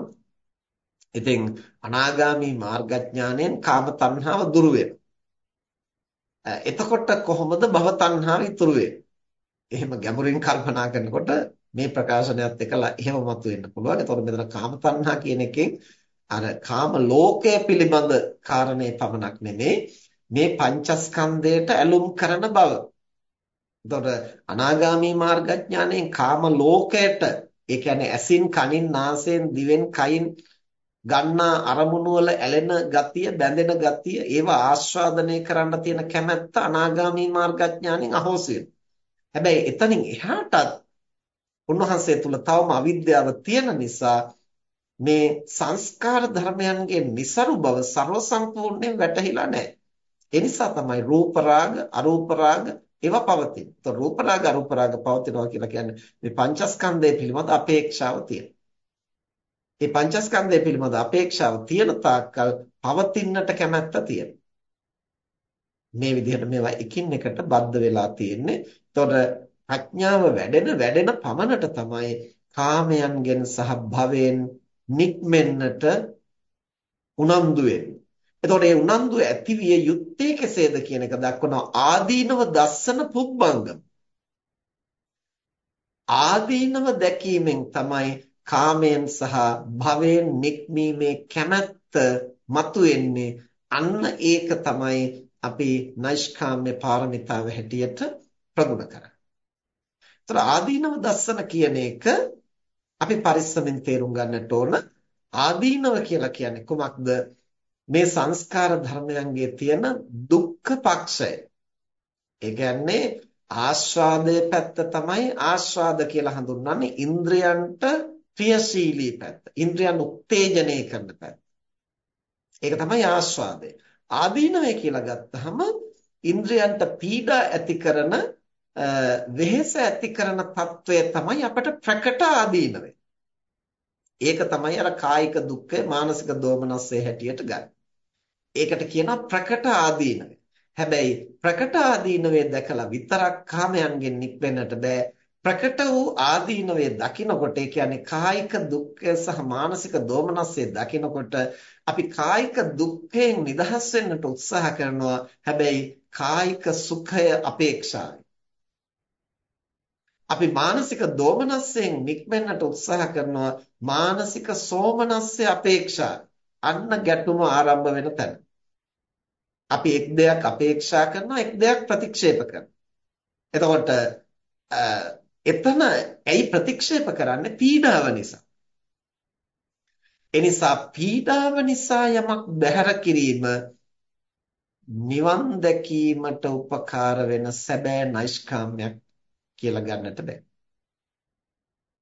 ඉතින් අනාගාමි මාර්ගඥාණයෙන් කාම තණ්හාව දුරු එතකොට කොහොමද භව තණ්හාව ඉතුරු එහෙම ගැඹුරින් කල්පනා කරනකොට මේ ප්‍රකාශනයත් එක්කලා එහෙම මතුවෙන්න පුළුවන්. එතකොට මෙතන කාම තණ්හා කියන එකෙන් අර කාම ලෝකය පිළිබඳ කාරණේ පමණක් නෙමේ මේ පංචස්කන්ධයට ඇලුම් කරන බව. එතකොට අනාගාමී මාර්ගඥාණයෙන් කාම ලෝකයට ඒ කියන්නේ ඇසින් කනින් නාසයෙන් දිවෙන් කයින් ගන්නා අරමුණු වල ඇලෙන ගතිය බැඳෙන ගතිය ඒවා ආස්වාදනය කරන්න තියෙන කැමැත්ත අනාගාමී මාර්ගඥාණයෙන් අහෝසි හැබැයි එතනින් එහාටත් උන්වහන්සේ තුල තවම අවිද්‍යාව තියෙන නිසා මේ සංස්කාර ධර්මයන්ගේ નિසරු බව ਸਰව සම්පූර්ණයෙන් වැටහිලා නැහැ. ඒ නිසා තමයි රූප රාග, අරූප රාග ඒවා පවතින. તો රූප රාග, අරූප රාග පවතිනවා කියලා කියන්නේ මේ පංචස්කන්ධය පිළිබඳ අපේක්ෂාව තියෙන. මේ පංචස්කන්ධය පිළිබඳ අපේක්ෂාව තියෙන තාක්කල් පවතින්නට කැමැත්ත තියෙන. මේ විදිහට මේවා එකින් එකට බද්ධ වෙලා තියෙන්නේ. ඒතොර ප්‍රඥාව වැඩෙන වැඩෙන පමණට තමයි කාමයන්ගෙන් සහ භවෙන් නික්මෙන්නට උනන්දු වෙන්නේ. එතකොට මේ උනන්දු ඇතිවිය යුත්තේ කෙසේද කියන එක දක්වනවා ආදීනව දස්සන පුබ්බංගම. ආදීනව දැකීමෙන් තමයි කාමයෙන් සහ භවයෙන් නික්මීමේ කැමැත්ත මතුවෙන්නේ. අන්න ඒක තමයි අපි නෛෂ්කාම්‍ය පාරමිතාව හැටියට ප්‍රගුණ කරන්නේ. ඒතර ආදීනව දස්සන කියන එක අපි පරිස්සමෙන් තේරුම් ගන්නට ඕන. ආදීනව කියලා කියන්නේ කොමක්ද? මේ සංස්කාර ධර්මයන්ගේ තියෙන දුක්ඛ පක්ෂය. ඒ කියන්නේ ආස්වාදයේ පැත්ත තමයි ආස්වාද කියලා හඳුන්වන්නේ ඉන්ද්‍රයන්ට ප්‍රියශීලී පැත්ත. ඉන්ද්‍රයන් උත්තේජනය කරන පැත්ත. ඒක තමයි ආස්වාදය. ආදීනවය කියලා ගත්තහම ඉන්ද්‍රයන්ට පීඩා ඇති කරන වෙහෙස ඇති කරන తত্ত্বය තමයි අපට ප්‍රකට ආදීනව. ඒක තමයි අර කායික දුක්ඛ මානසික දෝමනස්සේ හැටියට ගන්න. ඒකට කියනවා ප්‍රකට ආදීනව. හැබැයි ප්‍රකට ආදීනවේ දැකලා විතරක් කාමයන්ගෙන් නික්මෙන්නට බෑ. ප්‍රකට වූ ආදීනවේ දකිනකොට ඒ කියන්නේ කායික දුක්ඛ සහ මානසික දෝමනස්සේ දකිනකොට අපි කායික දුක්ඛයෙන් නිදහස් වෙන්නට උත්සාහ කරනවා. හැබැයි කායික සුඛය අපේක්ෂායි අපි මානසික දෝමනස්යෙන් නික්මෙන්නට උත්සාහ කරනවා මානසික සෝමනස්ය අපේක්ෂා. අන්න ගැටුම ආරම්භ වෙන තැන. අපි එක් දෙයක් අපේක්ෂා කරනවා එක් දෙයක් ප්‍රතික්ෂේප කරනවා. එතකොට එතන ඇයි ප්‍රතික්ෂේප කරන්නේ? පීඩාව නිසා. එනිසා පීඩාව නිසා යමක් බැහැර කිරීම නිවන් දැකීමට උපකාර වෙන සැබෑ නෛෂ්කාම්‍යයක් කියලා ගන්නට බෑ.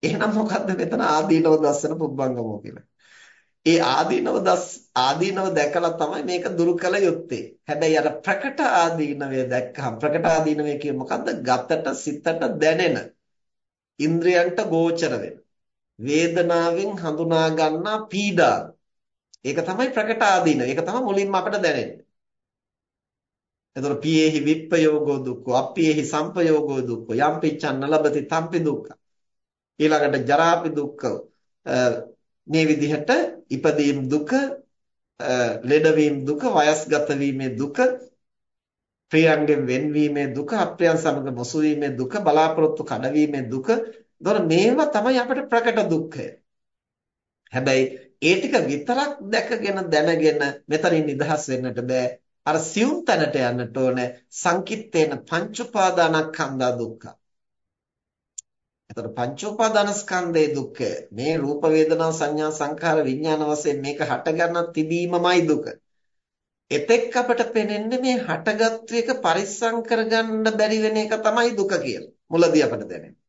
එහෙනම් මොකද්ද මෙතන ආදීනව දස්සන පුබ්බංගමෝ කියලා. ඒ ආදීනව දස් ආදීනව දැකලා තමයි මේක දුරු කළ යුත්තේ. හැබැයි අර ප්‍රකට ආදීනවය දැක්කහම ප්‍රකට ආදීනවය කිය මොකද්ද? ගතට සිතට දැනෙන ඉන්ද්‍රයන්ට ගෝචර වෙන වේදනාවෙන් හඳුනා ගන්නා පීඩාව. ඒක තමයි ප්‍රකට ආදීනව. ඒක තමයි මුලින්ම අපිට දැනෙන්නේ. එතකොට පියේහි විප්පයෝගෝ දුක්ඛෝ අප්පියේහි සම්පයෝගෝ දුක්ඛෝ යම් පිච්ඡන්න ලබති තම්පි දුක්ඛ. ඊළඟට ජරාපි දුක්ඛ මේ විදිහට ඉපදීම් දුක ලෙඩවීම දුක වයස්ගත වීමේ දුක ප්‍රියයන්ගෙන් වෙන්වීමේ දුක අප්‍රියයන් සමග මොසු වීමේ දුක බලාපොරොත්තු කඩවීමේ දුක. එතකොට මේවා තමයි අපිට ප්‍රකට දුක්ඛය. හැබැයි ඒ ටික විතරක් දැකගෙන දැනගෙන මෙතනින් නිදහස් වෙන්නට බෑ. අර සියුම් තැනට යන්නට ඕන සංකිට්ඨේන පංච උපාදානස්කන්ධා දුක්ඛ. එතකොට පංච උපාදානස්කන්ධේ දුක්ඛ මේ රූප වේදනා සංඥා සංඛාර විඥාන වශයෙන් මේක හටගන්න තිබීමමයි දුක. එතෙක් අපට පෙනෙන්නේ මේ හටගත්තු එක පරිස්සම් කරගන්න බැරි වෙන එක තමයි දුක කියලා. මුලදී අපට දැනෙන්නේ.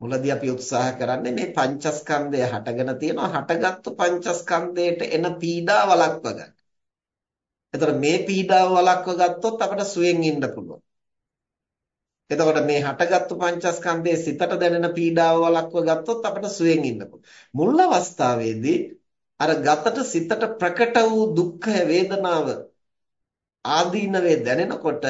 මුලදී අපි උත්සාහ කරන්නේ මේ පංචස්කන්ධය හටගෙන තියෙනවා හටගත්තු පංචස්කන්ධයට එන පීඩා වළක්ව ගන්න. එතකොට මේ පීඩාව වළක්ව ගත්තොත් අපිට සුවෙන් ඉන්න පුළුවන්. එතකොට මේ හටගත්තු පංචස්කන්ධයේ සිතට දැනෙන පීඩාව වළක්ව ගත්තොත් අපිට සුවෙන් ඉන්න මුල් අවස්ථාවේදී අර ගතට සිතට ප්‍රකට වූ දුක්ඛ වේදනාව ආදීනවේ දැනෙනකොට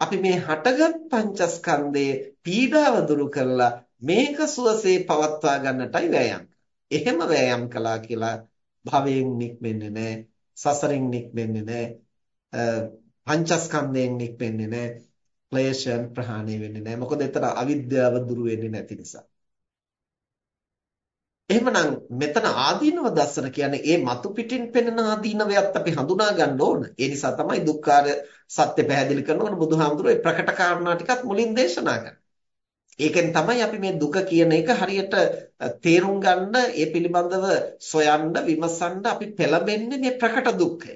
අපි මේ හටගත් පංචස්කන්ධයේ පීඩාව දුරු කරලා මේක සුවසේ පවත්වා ගන්නටයි වෑයම්. එහෙම වෑයම් කළා කියලා භවයෙන් නික්මෙන්නේ නැහැ. සසරින් නික්මෙන්නේ නැහැ. පංචස්කන්ධයෙන් නික්මෙන්නේ නැහැ. ක්ලේශයන් ප්‍රහාණය වෙන්නේ නැහැ. මොකද එතන අවිද්‍යාව දුරු වෙන්නේ නැති නිසා. එහෙමනම් මෙතන ආදීනව දර්ශන කියන්නේ ඒ මතු පිටින් පෙනෙන ආදීනවයත් අපි හඳුනා ගන්න ඕන. ඒ නිසා තමයි දුක්ඛාර සත්‍ය පැහැදිලි කරනකොට බුදුහාමුදුරුවෝ ඒ ප්‍රකට කාරණා ටිකත් මුලින් දේශනා කරන්නේ. ඒකෙන් තමයි අපි මේ දුක කියන එක හරියට තේරුම් ගන්න ඒ පිළිබඳව සොයන්න විමසන්න අපි පෙළඹෙන්නේ මේ ප්‍රකට දුක්ඛය.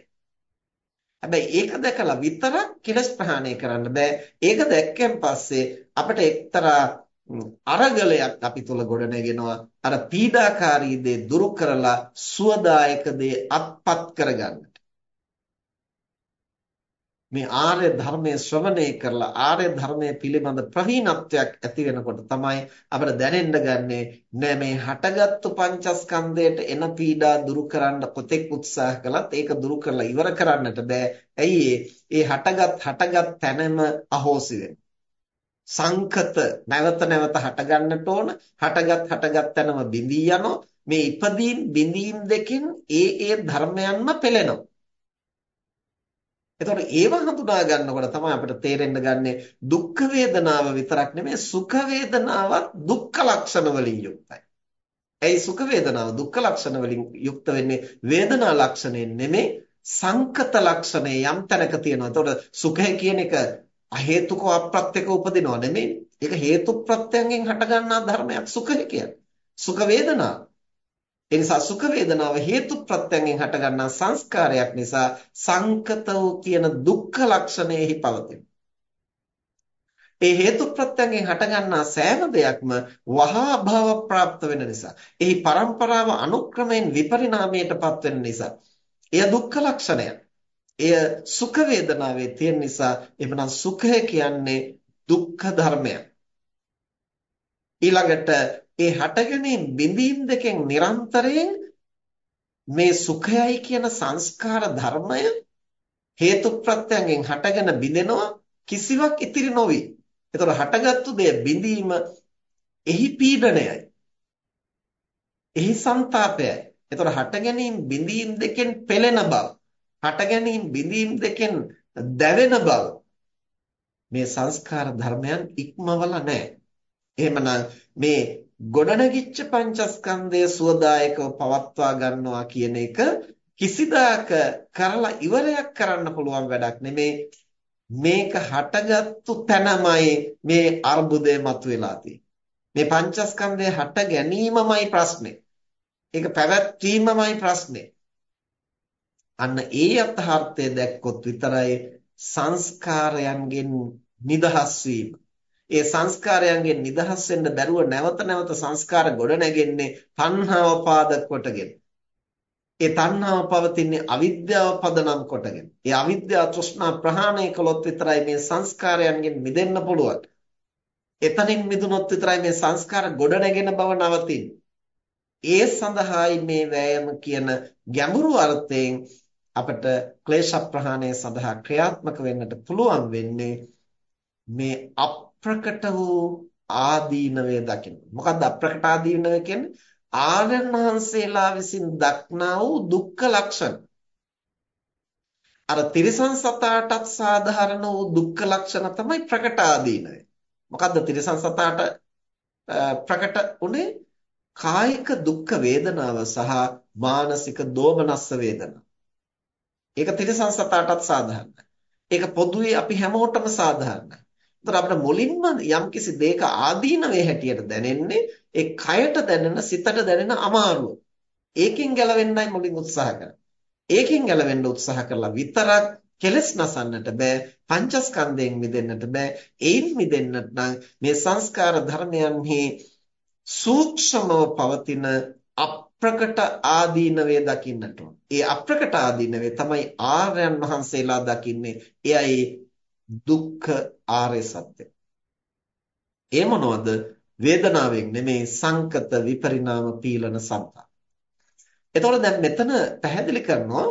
හැබැයි ඒක දැකලා විතරක් කෙලස් ප්‍රහාණය කරන්න බෑ. ඒක දැක්කන් පස්සේ අපිට එක්තරා අරගලයක් අපි තුල ගොඩනගෙනවා. අර පීඩාකාරී දේ දුරු කරලා සුවදායක දේ අත්පත් කරගන්නට. මේ ආර්ය ධර්මයේ ශ්‍රවණය කරලා ආර්ය ධර්මයේ පිළිබඳ ප්‍රහීනත්වයක් ඇති වෙනකොට තමයි අපිට දැනෙන්න ගන්නේ නෑ මේ හටගත්තු පංචස්කන්ධයට එන පීඩා දුරු කරන්න කොතෙක් උත්සාහ කළත් ඒක දුරු කරලා ඉවර කරන්නට බෑ. ඇයි ඒ? හටගත් හටගත් තැනම අහෝසි සංකත නැවත නැවත හටගන්නට ඕන. හටගත් හටගත් තැනම බිඳී යනවා. මේ ඉපදීම් බිඳීම් දෙකෙන් ඒ ඒ ධර්මයන්ම පෙළෙනවා. එතකොට ඒව හඳුනා ගන්නකොට තමයි අපිට තේරෙන්න ගන්නේ දුක්ඛ වේදනාව විතරක් නෙමෙයි සුඛ වේදනාවත් දුක්ඛ ලක්ෂණ වලින් යුක්තයි. ඇයි සුඛ වේදනාව දුක්ඛ ලක්ෂණ වලින් යුක්ත වෙන්නේ වේදනා ලක්ෂණයෙන් නෙමෙයි සංකත ලක්ෂණේ යම් තැනක තියෙනවා. එතකොට සුඛය කියන එක අහේතුකව අප්‍රත්‍යක උපදිනව නෙමෙයි. ඒක හේතු ප්‍රත්‍යයෙන් හටගන්නා ධර්මයක් සුඛය කියන්නේ. සුඛ වේදනාව. ඒ නිසා සුඛ වේදනාව හේතු ප්‍රත්‍යයෙන් හටගන්නා සංස්කාරයක් නිසා සංකත වූ කියන දුක්ඛ ලක්ෂණයෙහි පවතින. ඒ හේතු ප්‍රත්‍යයෙන් හටගන්නා සෑම දෙයක්ම වහා භව પ્રાપ્ત වෙන නිසා, එහි પરම්පරාව අනුක්‍රමයෙන් විපරිණාමයටපත් වෙන නිසා, එය දුක්ඛ ලක්ෂණයක්. එය සුඛ වේදනාවේ තියෙන නිසා එවනම් සුඛය කියන්නේ දුක්ඛ ධර්මයක්. ඊළඟට ඒ හටගැනීම් බිඳීම් දෙකෙන් නිරන්තරයෙන් මේ සුඛයයි කියන සංස්කාර ධර්මය හේතු ප්‍රත්‍යයෙන් හටගෙන බිඳෙනවා කිසිවක් ඉතිරි නොවි. ඒතර හටගත්තු දේ බිඳීම එහි පීඩණයයි. එහි ਸੰతాපයයි. ඒතර හට ගැනීම බිඳීම් දෙකෙන් පෙළෙන බව. හට ගැනීම බිඳීම් දෙකෙන් දැවෙන බව. මේ සංස්කාර ධර්මයන් ඉක්මවලා නැහැ. එහෙමනම් මේ ගොඩනැගිච්ච පංචස්කන්ධය සුවදායකව පවත්වා ගන්නවා කියන එක කිසිදාක කරලා ඉවරයක් කරන්න පුළුවන් වැඩක් නෙමේ මේක හටගත්තු තැනමයි මේ අර්බුදය මතුවලා මේ පංචස්කන්ධය හට ගැනීමමයි ප්‍රශ්නේ. ඒක පැවැත්වීමමයි ප්‍රශ්නේ. අන්න ඒ යථාර්ථය දැක්කොත් විතරයි සංස්කාරයන්ගෙන් නිදහස් වීම ඒ සංස්කාරයන්ගෙන් නිදහස් වෙන්න බැරුව නැවත නැවත සංස්කාර ගොඩ නැගෙන්නේ තණ්හාව පාදක කොටගෙන. ඒ තණ්හාව පවතින්නේ අවිද්‍යාව පදනම් කොටගෙන. ඒ අවිද්‍යාව තෘෂ්ණා ප්‍රහාණය කළොත් විතරයි මේ සංස්කාරයන්ගෙන් මිදෙන්න පුළුවන්. එතනින් මිදුනොත් විතරයි මේ සංස්කාර ගොඩ නැගෙන බව නවතින්නේ. ඒ සඳහායි මේ වෑයම කියන ගැඹුරු අර්ථයෙන් අපට ක්ලේශ ප්‍රහාණය සඳහා ක්‍රියාත්මක වෙන්නට පුළුවන් වෙන්නේ මේ අප්‍රකට වූ ආදීනවය දකින්න. මොකක්ද අප්‍රකට ආදීනවය කියන්නේ? ආර්යයන් වහන්සේලා විසින් දක්නා වූ දුක්ඛ ලක්ෂණ. අර තිරිසන් සතාටත් සාධාරණ වූ දුක්ඛ ලක්ෂණ තමයි ප්‍රකට ආදීනවය. මොකද්ද තිරිසන් සතාට ප්‍රකට උනේ කායික දුක්ඛ වේදනාව සහ මානසික දෝමනස්ස වේදනාව. ඒක තිරිසන් සතාටත් සාධාරණයි. ඒක පොදුවේ අපි හැමෝටම සාධාරණයි. ඒතර අපිට මුලින්ම යම්කිසි දෙයක ආදීනවේ හැටියට දැනෙන්නේ ඒ කයට දැනෙන සිතට දැනෙන අමාරුව. ඒකෙන් ගැලවෙන්නයි මුලින් උත්සාහ කරන්නේ. ඒකෙන් ගැලවෙන්න උත්සාහ කළා විතරක් කෙලස් නසන්නට බෑ පංචස්කන්ධයෙන් මිදෙන්නට බෑ ඒන් මිදෙන්නට නම් මේ සංස්කාර ධර්මයන්හි සූක්ෂමව පවතින අප්‍රකට ආදීනවේ දකින්නට ඕන. ඒ අප්‍රකට ආදීනවේ තමයි ආර්යයන් වහන්සේලා දකින්නේ. එයයි දුක්ඛ ආර්ය සත්‍ය. ඒ මොනවද? වේදනාවෙන් නෙමේ සංකත විපරිණාම පීලන සම්පා. එතකොට දැන් මෙතන පැහැදිලි කරනවා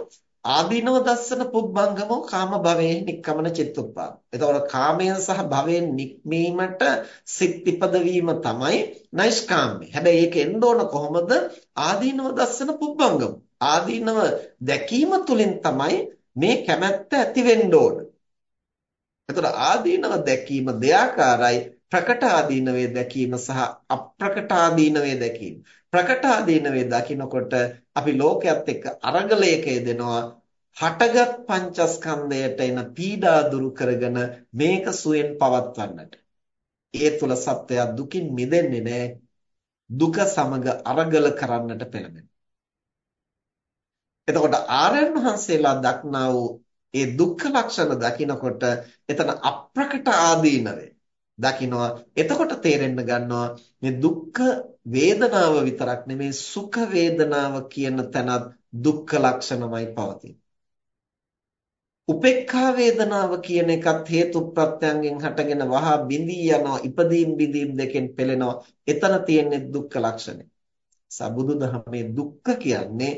ආදීනව දස්සන පුබ්බංගමෝ කාම භවයේ නික්කමන චිත්තුප්පා. එතකොට කාමයෙන් සහ භවයෙන් නික්මීමට සිත් ඉපදවීම තමයි නෛෂ්කාම්ම්‍ය. හැබැයි ඒක එන්න ඕන කොහොමද? ආදීනව දස්සන පුබ්බංගම. ආදීනව දැකීම තුලින් තමයි මේ කැමැත්ත ඇති වෙන්න ඕන. එතකොට ආදීනව දැකීම දෙආකාරයි ප්‍රකට ආදීනවේ දැකීම සහ අප්‍රකට ආදීනවේ දැකීම. ප්‍රකට ආදීනවේ දකිනකොට අපි ලෝකයක් එක්ක අරගලයක යෙදෙනවා හටගත් පංචස්කන්ධයට එන පීඩා දුරු කරගෙන මේක සුවෙන් පවත්වන්නට. ඒ තුල සත්‍යය දුකින් මිදෙන්නේ නැහැ. දුක සමග අරගල කරන්නට පෙළඹෙනවා. එතකොට ආර්යයන් වහන්සේලා දක්නා වූ ඒ දුක්ඛ ලක්ෂණ දකිනකොට එතන අප්‍රකට ආදීනවේ දකින්නවා එතකොට තේරෙන්න ගන්නවා මේ දුක්ඛ වේදනාව විතරක් නෙමේ සුඛ වේදනාව කියන තැනත් දුක්ඛ ලක්ෂණමයි පවතින්නේ. උපේක්ඛා වේදනාව කියන එකත් හේතු ප්‍රත්‍යයෙන් හටගෙන වහා බිඳී යනවා ඉපදීම් බිඳීම් දෙකෙන් පෙළෙනවා. එතන තියෙන්නේ දුක්ඛ ලක්ෂණය. සබුදු දහමේ දුක්ඛ කියන්නේ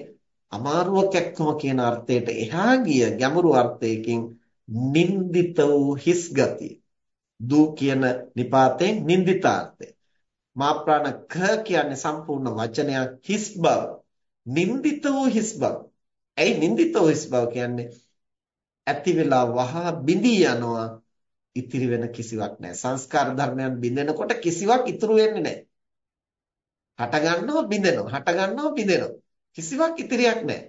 අමාරුව කැක්කම කියන අර්ථයට එහා ගිය ගැඹුරු අර්ථයකින් නින්දිත වූ හිස් ගතිය. දු කියන නිපාතයෙන් නින්දිතාර්ථය මා ප්‍රාණ ක කියන්නේ සම්පූර්ණ වචනයක් හිස් බව. නින්දිත වූ හිස් බව. ඇයි නින්දිත වූ හිස් බව කියන්නේ? ඇති වෙලා වහා බිඳී යනවා. ඉතිරි වෙන කිසිවක් නැහැ සංස්කාර ධර්මයන් බිඳෙනකොට කිසිවක් ඉතුරු වෙන්නේ නැහැ හට ගන්නවා බිඳෙනවා. හට ගන්නවා බිඳෙනවා. කිසිවක් ඉතිරියක් නැහැ.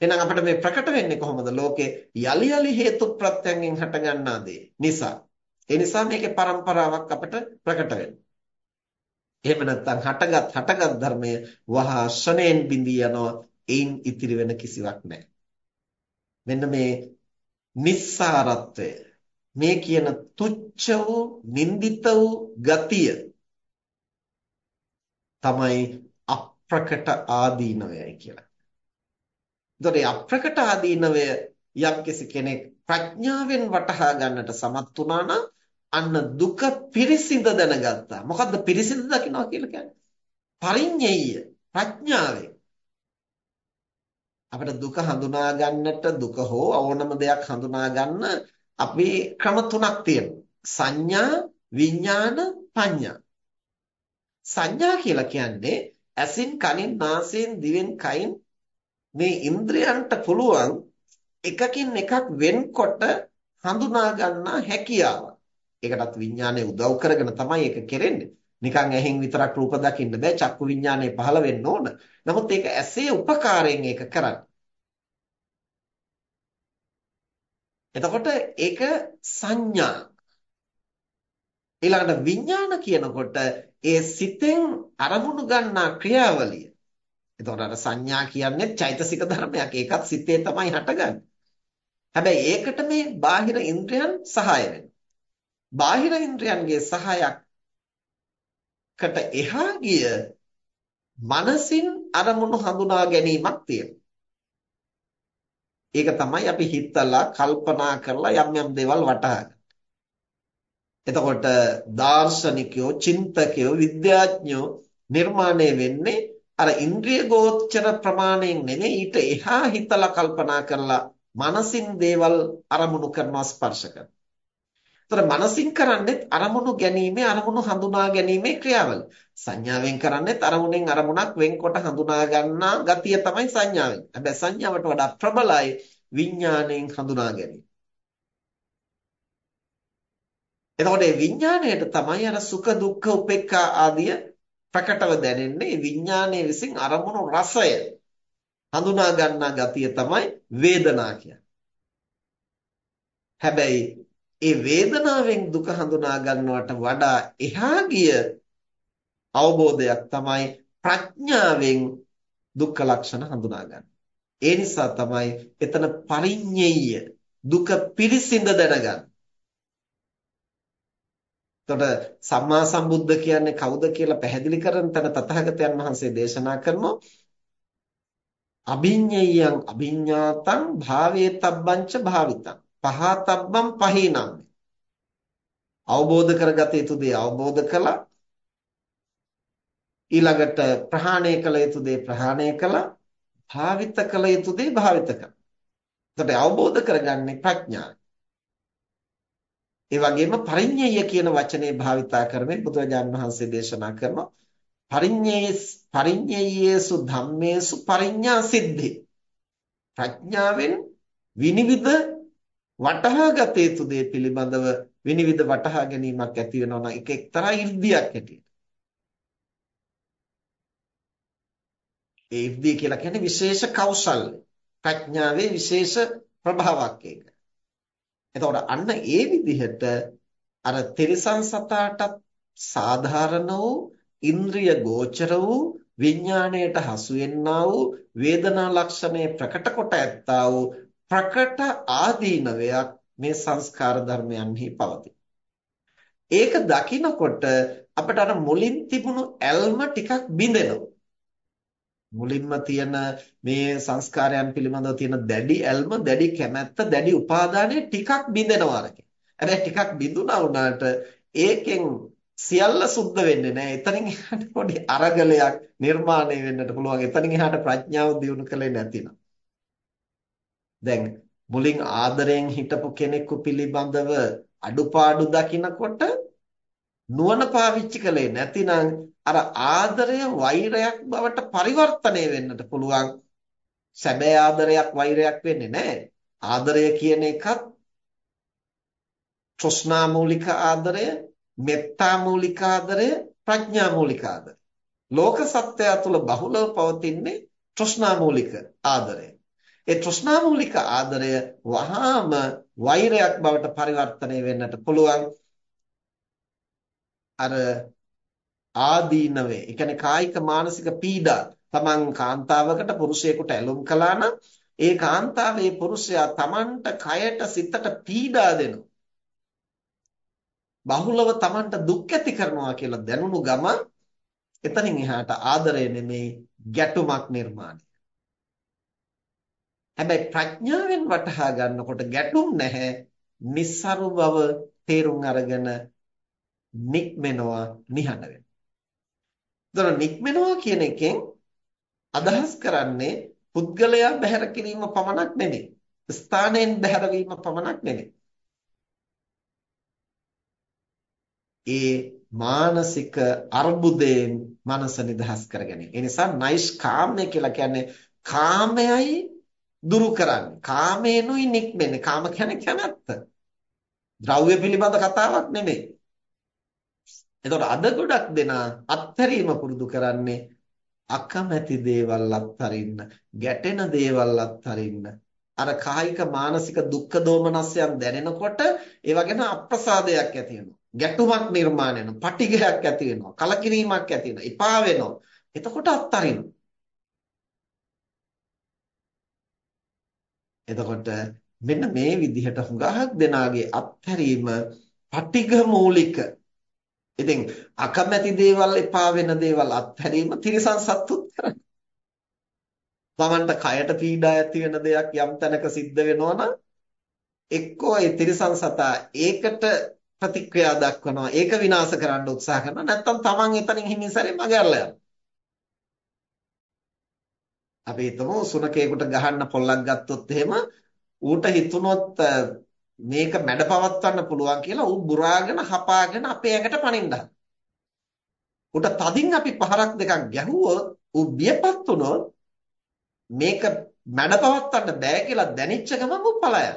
එහෙනම් අපිට මේ ප්‍රකට වෙන්නේ කොහොමද? ලෝකේ යලි යලි හේතු ප්‍රත්‍යයෙන් හට ගන්නා දේ නිසා. ඒ නිසා මේකේ પરම්පරාවක් අපිට ප්‍රකට වෙනවා. එහෙම නැත්නම් හටගත් හටගත් ධර්මය වහා ශණයෙන් බිඳී යනවා. ඒන් ඉතිරි වෙන කිසිවක් නැහැ. මෙන්න මේ නිස්සාරත්වය මේ කියන තුච්ච වූ නින්දිත වූ ගතිය තමයි අප්‍රකට ආදීනවයයි කියලා. එතකොට අප්‍රකට ආදීනවය යම්කිසි කෙනෙක් ප්‍රඥාවෙන් වටහා ගන්නට සමත් වුණා නම් අන්න දුක පිරිසිඳ දැනගත්තා. මොකද්ද පිරිසිඳ දකින්නවා කියලා කියන්නේ? පරිඤ්ඤය ප්‍රඥාවෙන් අපිට දුක හඳුනා ගන්නට දුක හෝ ඕනම දෙයක් හඳුනා ගන්න අපි ක්‍රම තුනක් තියෙනවා. සංඥා, විඥාන, පඤ්ඤා. සංඥා කියලා කියන්නේ ඇසින්, කනින්, නාසයෙන්, දිවෙන්, කයින් මේ ඉන්ද්‍රයන්ට පුළුවන් එකකින් එකක් වෙන්කොට හඳුනා ගන්නා හැකියාව. ඒකටත් විඥානය උදව් කරගෙන තමයි ඒක කෙරෙන්නේ. නිකන් ඇහෙන් විතරක් රූප දකින්න බෑ චක්කු විඥානය පහළ වෙන්න ඕන. නමුත් ඒක ඇසේ උපකාරයෙන් ඒක කරන්නේ. එතකොට ඒක සංඥා. ඊළඟට විඥාන කියනකොට ඒ සිතෙන් අරමුණු ගන්නා ක්‍රියාවලිය. එතකොට අර සංඥා කියන්නේ චෛතසික ධර්මයක්. ඒකත් සිතේ තමයි හටගන්නේ. හැබැයි ඒකට මේ බාහිර ඉන්ද්‍රයන් සහාය වෙනවා. බාහිර ඉන්ද්‍රයන්ගේ සහායක් කට එහා ගිය මනසින් අරමුණු හඳුනා ගැනීමක් තියෙනවා. ඒක තමයි අපි හිතලා කල්පනා කරලා යම් යම් දේවල් වටහා එතකොට දාර්ශනිකයෝ, චින්තකයෝ, විද්‍යාඥයෝ නිර්මාණය වෙන්නේ අර ඉන්ද්‍රිය ගෝචර ප්‍රමාණයෙන් නෙමෙයි ඊට එහා හිතලා කල්පනා කරලා මනසින් දේවල් අරමුණු කරනවා ස්පර්ශ කරනවා. ඒතර මනසින් කරන්නේ අරමුණු ගැනීමේ අරමුණු හඳුනා ගැනීමේ ක්‍රියාවල. සංඥාවෙන් කරන්නේ අරමුණෙන් අරමුණක් වෙන්කොට හඳුනා ගන්නා ගතිය තමයි සංඥාවෙන්. හැබැයි සංඥාවට වඩා ප්‍රබලයි විඥාණයෙන් හඳුනා ගැනීම. එතකොට මේ විඥාණයට තමයි අර සුඛ දුක්ඛ උපේක්ඛා ආදිය ප්‍රකටව දැනෙන්නේ විඥානයේ විසින් අරමුණු රසය හඳුනා ගන්නා ගතිය තමයි වේදනා කියන්නේ. හැබැයි ඒ වේදනාවෙන් දුක හඳුනා ගන්නවට වඩා එහා ගිය අවබෝධයක් තමයි ප්‍රඥාවෙන් දුක්ඛ ලක්ෂණ හඳුනා ගන්න. ඒ නිසා තමයි එතන පරිඤ්ඤය දුක පිරිසිඳ දැනගන්න. එතකොට සම්මා සම්බුද්ධ කියන්නේ කවුද කියලා පැහැදිලි කරන තැන තථාගතයන් වහන්සේ දේශනා කරනවා. අභිඤ්ඤයං අභිඤ්ඤාතං භාවේතබ්බංච භාවිතං. පහතබ්බම් පහිනම් අවබෝධ කරගත යුතු දේ අවබෝධ කළා. ඊළඟට ප්‍රහාණය කළ යුතු දේ ප්‍රහාණය කළා. භාවිත කළ යුතු දේ භාවිත කළා. එතකොට අවබෝධ කරගන්නේ ප්‍රඥාවයි ඒ වගේම පරිඤ්ඤය කියන වචනේ භාවිතා කරමින් බුදුරජාන් වහන්සේ දේශනා කරනවා පරිඤ්ඤේස් පරිඤ්ඤයේසු ධම්මේසු පරිඤ්ඤා සිද්ධි ප්‍රඥාවෙන් විනිවිද වටහා ගත යුතු දේ පිළිබඳව විනිවිද වටහා ගැනීමක් ඇති වෙනවා නම් ඒක එක්තරා 이르දියක් ඇටියෙ. ඒ 이르දිය කියලා කියන්නේ විශේෂ කෞශල්‍ය. ප්‍රඥාවේ විශේෂ ප්‍රභාවක් ඒක. එතකොට අන්න ඒ විදිහට අර තිරිසන් සතාටත් සාධාරණ වූ ඉන්ද්‍රිය ගෝචර වූ විඥාණයට හසු වෙන්නා වූ වේදනා ලක්ෂණය ප්‍රකට කොට ඇත්තා වූ ප්‍රකට ආදීනවයක් මේ සංස්කාර ධර්මයන්හි පවතී. ඒක දකිනකොට අපිට අර මුලින් තිබුණු ඇල්ම ටිකක් බිඳෙනවා. මුලින්ම තියෙන මේ සංස්කාරයන් පිළිබඳව තියෙන දැඩි ඇල්ම, දැඩි කැමැත්ත, දැඩි උපාදානය ටිකක් බිඳෙනවා අරගෙන. හැබැයි ටිකක් බිඳුණා වුණාට ඒකෙන් සියල්ල සුද්ධ වෙන්නේ නැහැ. එතනින් එහාට පොඩි අරගලයක් නිර්මාණය වෙන්නට පුළුවන්. එතනින් එහාට ප්‍රඥාව දියුණු කළේ නැතිනම්. දැන් මුලින් ආදරයෙන් හිටපු කෙනෙකු පිළිබඳව අඩුපාඩු දකිනකොට නුවණ පාවිච්චි කළේ නැතිනම් අර ආදරය වෛරයක් බවට පරිවර්තනය වෙන්නට පුළුවන්. සැබෑ ආදරයක් වෛරයක් වෙන්නේ නැහැ. ආදරය කියන එකත් තෘෂ්ණා මූලික ආදරය, මෙත්තා මූලික ආදරය, ප්‍රඥා මූලික ආදරය. ලෝක සත්‍යය තුළ බහුලව පවතින්නේ තෘෂ්ණා මූලික ආදරය. ඒ තෘෂ්ණා මූලික ආදරය වහාම වෛරයක් බවට පරිවර්තනය වෙන්නට පුළුවන්. අර ආදීනවේ, ඒ කියන්නේ කායික මානසික පීඩා තමන් කාන්තාවකට පුරුෂයෙකුට ඇලුම් කළා නම් ඒ කාන්තාවේ පුරුෂයා තමන්ට කයට සිතට පීඩා දෙනවා. බහුලව තමන්ට දුක් ඇති කරනවා කියලා දැනුණු ගමන් එතනින් එහාට ආදරය නෙමේ ගැටුමක් නිර්මාණය. හැබැයි ප්‍රඥාවෙන් වටහා ගන්නකොට ගැටුම් නැහැ. નિස්සරු බව තේරුම් අරගෙන නික්මෙනවා නිහඬ වෙනවා. ඒතර නික්මෙනවා කියන එකෙන් අදහස් කරන්නේ පුද්ගලයා බැහැර කිරීම පමණක් නෙමෙයි. ස්ථානයෙන් බැහැර වීම පමණක් නෙමෙයි. ඒ මානසික අර්බුදයෙන් මනස නිදහස් කර ගැනීම. ඒ නිසා නයිෂ්කාම්ය කියලා කියන්නේ කාමයයි දුරු කරන්නේ. කාමේනුයි නික්මෙන්නේ. කාම කියන්නේ කැමැත්ත. ද්‍රව්‍ය පිළිබඳ කතාවක් නෙමෙයි. එතකොට අද ගොඩක් දෙනා අත්හැරීම පුරුදු කරන්නේ අකමැති දේවල් අත්හරින්න, ගැටෙන දේවල් අත්හරින්න. අර කායික මානසික දුක්ඛ දෝමනස්යන් දැනෙනකොට ඒව ගැන අප්‍රසාදයක් ඇති වෙනවා. ගැටුමක් නිර්මාණය වෙනවා. පටිඝයක් ඇති වෙනවා. කලකිරීමක් ඇති වෙනවා. එපා වෙනවා. එතකොට අත්හරිනවා. එතකොට මෙන්න මේ විදිහට හුඟක් දෙනාගේ අත්හැරීම පටිඝ මූලික ඉතින් අකමැති දේවල් එපා වෙන දේවල් අත්හැරීම තිරසන් සත්තුත් කරන්නේ. තමන්ට කයට පීඩා ඇති වෙන දෙයක් යම් තැනක සිද්ධ වෙනවා නම් එක්කෝ ඒ තිරසන් සතා ඒකට ප්‍රතික්‍රියා දක්වනවා ඒක විනාශ කරන්න උත්සාහ කරනවා නැත්නම් තමන් එතනින් හිමිසරේ මගහැරලා යනවා. අපි හිතමු සුනකේකට ගහන්න පොල්ලක් ගත්තොත් එහෙම ඌට හිතුනොත් මේක මැඩ පවත්වන්න පුළුවන් කියලා ඌ බුරාගෙන හපාගෙන අපේ ඇඟට පනින්න උට තදින් අපි පහරක් දෙකක් ගැහුවොත් ඌ බියපත් වුණොත් මේක මැඩ පවත්වන්න බෑ කියලා දැනෙච්ච ගමන් ඌ පලා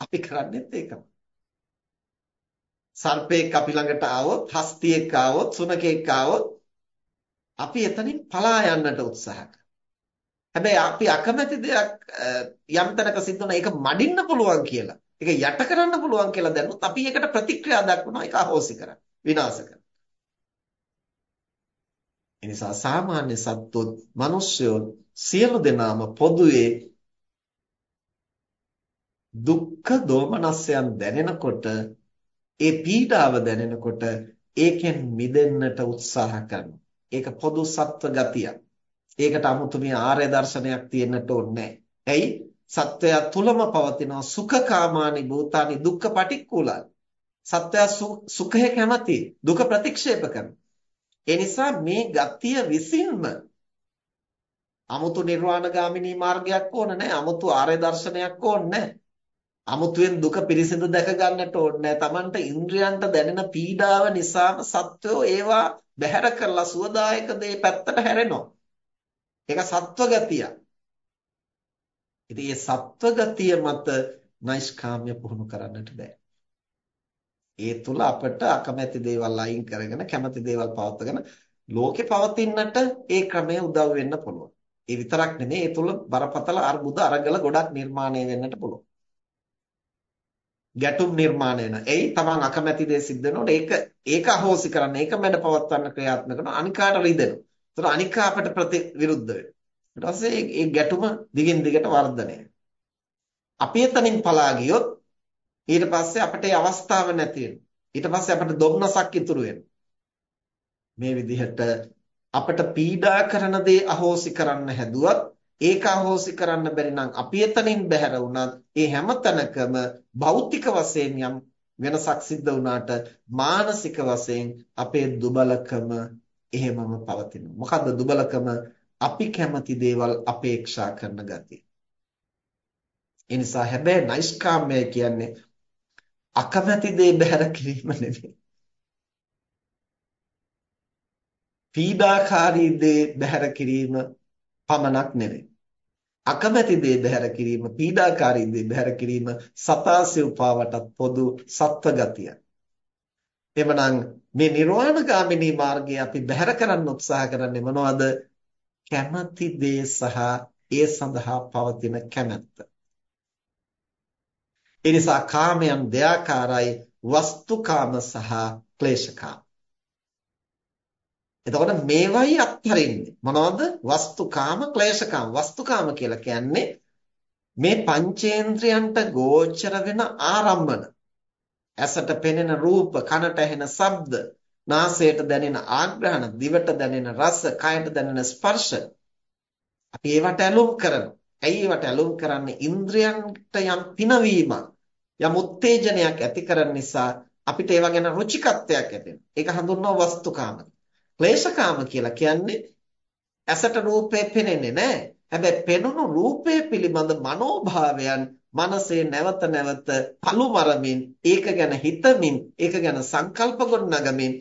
අපි කරන්නේත් ඒකම. සර්පෙක් අපි ළඟට ආවොත්, හස්තියෙක් ආවොත්, සුනකෙක් ආවොත් අපි එතනින් පලා යන්නට උත්සාහ කරනවා. හැබැයි අපි අකමැති දෙයක් යම් තැනක සිද්ධ වුණා ඒක මඩින්න පුළුවන් කියලා. ඒක යට කරන්න පුළුවන් කියලා දැනුත් අපි ඒකට ප්‍රතික්‍රියා දක්වනවා ඒක අහෝසි කරන්න. විනාශ කරන්න. එනිසා සාමාන්‍ය සත්වොත් මිනිස්යෝ සියලු දෙනාම පොදුවේ දුක්ඛ දෝමනස්යන් දැනෙනකොට ඒ පීඩාව දැනෙනකොට ඒකෙන් මිදෙන්නට උත්සාහ කරනවා. ඒක පොදු සත්ව ගතියක්. ඒකට 아무තු මේ ආර්ය දර්ශනයක් තියෙන්නට ඕනේ ඇයි? සත්වයා තුලම පවතින සුඛකාමානි භූතානි දුක්ඛ පටික්කුලයි. සත්වයා සුඛය කැමති, දුක ප්‍රතික්ෂේප කරනවා. ඒ නිසා මේ ගතිය විසින්ම 아무තු නිර්වාණගාමිනී මාර්ගයක් ඕන නැහැ. 아무තු ආර්ය දර්ශනයක් ඕන නැහැ. අමුතුවෙන් දුක පිරිසිදු දැක ගන්නට ඕනේ තමන්ට ඉන්ද්‍රයන්ට දැනෙන පීඩාව නිසාම සත්වෝ ඒවා බැහැර කරලා සුවදායක දේ පැත්තට හැරෙනවා. ඒක සත්ව ගතිය. ඉතින් මේ සත්ව ගතිය මත නෛෂ්කාම්‍ය පුහුණු කරන්නට බෑ. ඒ තුල අපට අකමැති දේවල් අයින් කරගෙන කැමති දේවල් පවත්වාගෙන ලෝකේ පවතින්නට ඒ ක්‍රමය උදව් වෙන්න පුළුවන්. ඒ විතරක් නෙමෙයි ඒ තුල බරපතල අර්බුද අරගල ගොඩක් නිර්මාණය වෙන්නට පුළුවන්. ගැටුම් නිර්මාණය වෙන. එයි තමන් අකමැති දේ සිද්ධ වෙනකොට ඒක ඒක අහෝසි කරන්න, ඒක මැඩ පවත්වන්න ක්‍රියාත්මක කරනවා. අනිකාට රිදෙනවා. ඒතර අනිකා අපට ප්‍රතිවිරුද්ධ වෙනවා. ඊට පස්සේ මේ ගැටුම දිගින් දිගට වර්ධනය අපි එතනින් පලා ගියොත් ඊට පස්සේ අපිට ඒ අවස්ථාව නැති ඊට පස්සේ අපිට දුම්නසක් ඉතුරු මේ විදිහට අපට පීඩා කරන දේ අහෝසි කරන්න හැදුවත් ඒක අහෝසි කරන්න බැරි නම් අපි එතනින් බැහැර වුණත් ඒ හැම තැනකම භෞතික වශයෙන් යම් වෙනසක් සිද්ධ වුණාට මානසික වශයෙන් අපේ දුබලකම එහෙමම පවතිනවා. මොකද්ද දුබලකම? අපි කැමති දේවල් අපේක්ෂා කරන ගතිය. ඒ නිසා හැබැයි නෛෂ්කාම්‍යය කියන්නේ අකමැති දේ බැහැර කිරීම නෙවෙයි. පීඩාකාරී දේ බැහැර කිරීම පමණක් නෙවෙයි. අකමැති දේ බැහැර කිරීම, පීඩාකාරී දේ බැහැර කිරීම සතාසිය උපාවටත් පොදු සත්ව ගතිය. එමනම් මේ නිර්වාණගාමිනී මාර්ගය අපි බැහැර කරන්න උත්සාහ කරන්නේ මොනවද? කැමැති දේ සහ ඒ සඳහා පවතින කැමැත්ත. ඒ නිසා කාමයන් දෙආකාරයි වස්තුකාම සහ ක්ලේශකාම. එතකොට මේවයි අත්හරින්නේ මොනවද? වස්තුකාම ක්ලේශකාම. වස්තුකාම කියලා කියන්නේ මේ පංචේන්ද්‍රයන්ට ගෝචර වෙන ආරම්මන. ඇසට පෙනෙන රූප, කනට ඇහෙන ශබ්ද, නාසයට දැනෙන ආග්‍රහණ, දිවට දැනෙන රස, කයට දැනෙන ස්පර්ශ. අපි ඒවට ඇලුම් කරනවා. ඇයි ඒවට ඇලුම් කරන්නේ? ඉන්ද්‍රයන්ට යම් පිනවීමක්, යම් උත්තේජනයක් ඇති කරන නිසා අපිට ඒවා ගැන රුචිකත්වයක් ඇති වෙනවා. ඒක හඳුන්වනවා වස්තුකාම. ක්ලේශකාම කියලා කියන්නේ ඇසට රූපේ පෙනෙන්නේ නැහැ. හැබැයි පෙනුණු රූපය පිළිබඳ මනෝභාවයන් මනසේ නැවත නැවත පළු මරමින් ඒක ගැන හිතමින් ඒක ගැන සංකල්ප ගොඩනගමින්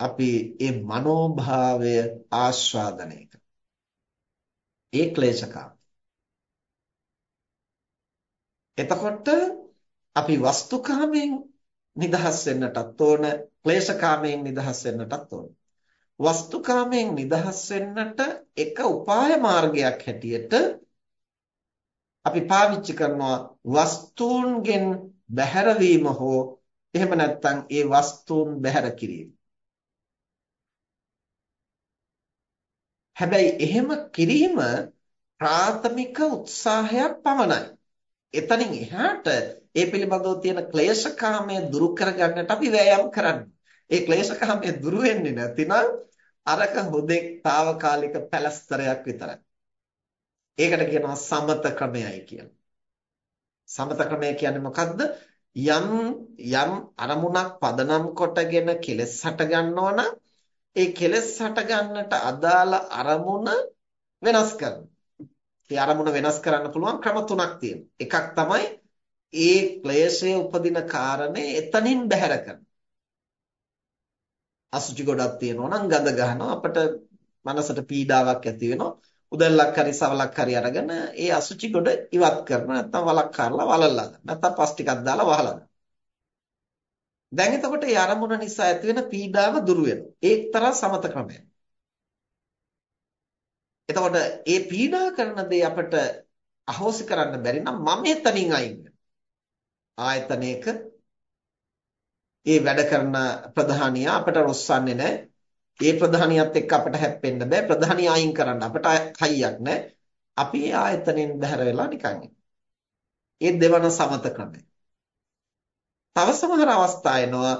අපි ඒ මනෝභාවය ආස්වාදනය ඒ ක්ලේශකාම. එතකොට අපි වස්තුකාමයෙන් නිදහස් වෙන්නටත් ඕන ක්ලේශකාමයෙන් නිදහස් වෙන්නටත් ඕන. වස්තුකාමයෙන් නිදහස් වෙන්නට එක උපාය මාර්ගයක් හැටියට අපි පාවිච්චි කරනවා වස්තුන්ගෙන් බැහැරවීම හෝ එහෙම නැත්නම් ඒ වස්තුන් බැහැර කිරීම. හැබැයි එහෙම කිරීම ප්‍රාථමික උත්සාහයක් පමණයි. එතනින් එහාට ඒ පිළිබඳව තියෙන ක්ලේශකාමය දුරු කරගන්නට අපි වෑයම් කරන්නේ. ඒ ක්ලේශකාමය දුරු වෙන්නේ නැතිනම් අරක හුදෙක් తాවකාලික පැලස්තරයක් විතරයි. ඒකට කියනවා සමත ක්‍රමයයි කියලා. සමත ක්‍රමය කියන්නේ මොකද්ද? යම් යම් අරමුණක් පදනම් කොටගෙන කෙලස් හට ගන්නවා නම් ඒ කෙලස් හට ගන්නට අදාළ අරමුණ වෙනස් කරනවා. ඒ අරමුණ වෙනස් කරන්න පුළුවන් ක්‍රම තුනක් තියෙනවා. එකක් තමයි ඒ ක්ලේශයේ උපදින කාරණේ එතනින් බැහැර කරනවා. අසුචි ගොඩක් තියෙනවා නම් ගඳ ගන්නවා අපිට මනසට පීඩාවක් ඇති වෙනවා. උදැල්ලක් හරි සවලක් හරි අරගෙන ඒ අසුචි ගොඩ ඉවත් කරනවා නැත්නම් වලක් කරලා වලල්ලා නැත්නම් පස් ටිකක් දාලා වහලා දැන් එතකොට ඒ අරමුණ නිසා ඇති වෙන පීඩාව දුරු වෙනවා. ඒ එක්තරා සමත ක්‍රමයක්. එතකොට ඒ පීඩා කරන දේ අපිට අහෝසි කරන්න බැරි නම් මම එතනින් අයින් ආයතනයක ඒ වැඩ කරන ප්‍රධානියා අපිට රොස්සන්නේ නැහැ. ඒ ප්‍රධානියත් එක්ක අපිට හැප්පෙන්න බෑ. ප්‍රධානිය අයින් කරන්න අපිට හයියක් නැහැ. අපි ආයතනෙන් බැහැර වෙලා නිකන් ඒ දෙවන සමත ක්‍රමය. තව සමහර අවස්ථා එනවා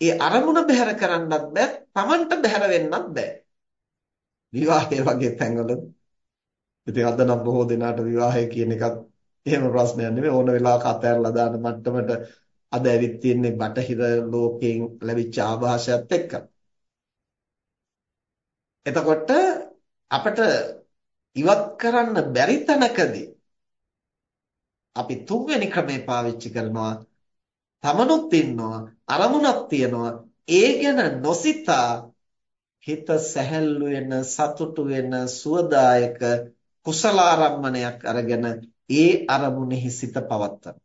ඒ අරමුණ බැහැර කරන්නත් බෑ, Tamanට බැහැර වෙන්නත් බෑ. විවාහය වගේ තැන්වල ඉතින් අද නම් බොහෝ දෙනාට විවාහය කියන එකත් එහෙම ප්‍රශ්නයක් නෙමෙයි ඕන වෙලාවක අතහැරලා දාන මට්ටමට අද ඇවිත් තියෙන්නේ බටහිර ලෝකයෙන් ලැබිච්ච ආభాෂයත් එක්ක. එතකොට අපිට ඉවත් කරන්න බැරි තැනකදී අපි තුන්වෙනි ක්‍රමය පාවිච්චි කරනවා. තමනුත් ඉන්නවා අරමුණක් තියනවා. ඒ ගැන නොසිතා හිත සැහැල්ලු වෙන සතුටු වෙන සුවදායක කුසලාරම්මණයක් අරගෙන ඒ අරමුණෙහි සිත පවත්තන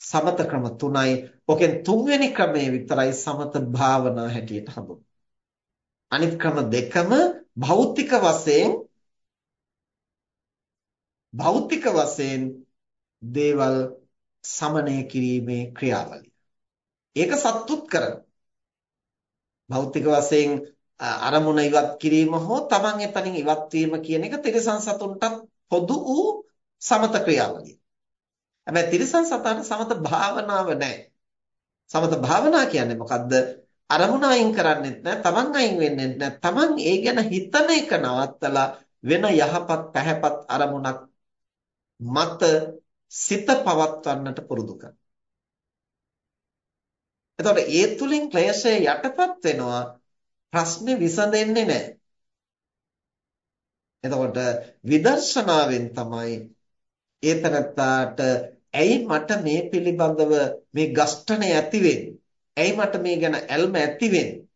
සමත ක්‍රම තුනයි ඔකෙන් තුන්වෙනි ක්‍රමයේ විතරයි සමත භාවනා හැටියට හඳුන්වන්නේ අනිත් ක්‍රම දෙකම භෞතික වශයෙන් භෞතික වශයෙන් දේවල් සමනය කිරීමේ ක්‍රියාවලිය. ඒක සත්තුත් කරනවා. භෞතික වශයෙන් අරමුණ ඉවත් කිරීම හෝ Taman එතනින් ඉවත් වීම කියන එක තිරසං සතුන්ට පොදු වූ සමත ක්‍රියාවලිය. හැබැයි තිරසං සතාට සමත භාවනාව නැහැ. සමත භාවනා කියන්නේ මොකද්ද? අරමුණ අයින් කරන්නෙත් නැහැ, Taman අයින් වෙන්නෙත් නැහැ. Taman ඒ ගැන හිතන එක නවත්තලා වෙන යහපත් පැහැපත් අරමුණක් මත සිත පවත්වන්නට පුරුදු කරනවා. එතකොට ඒ තුලින් ක්ලේශය යටපත් වෙනවා ප්‍රශ්නේ විසඳෙන්නේ නැහැ. එතකොට විදර්ශනාවෙන් තමයි ඒතරත්තාට ඇයි මට මේ පිළිබඳව මේ ගස්ඨණය ඇති වෙන්නේ? ඇයි මට මේ ගැන ඇල්ම ඇති වෙන්නේ?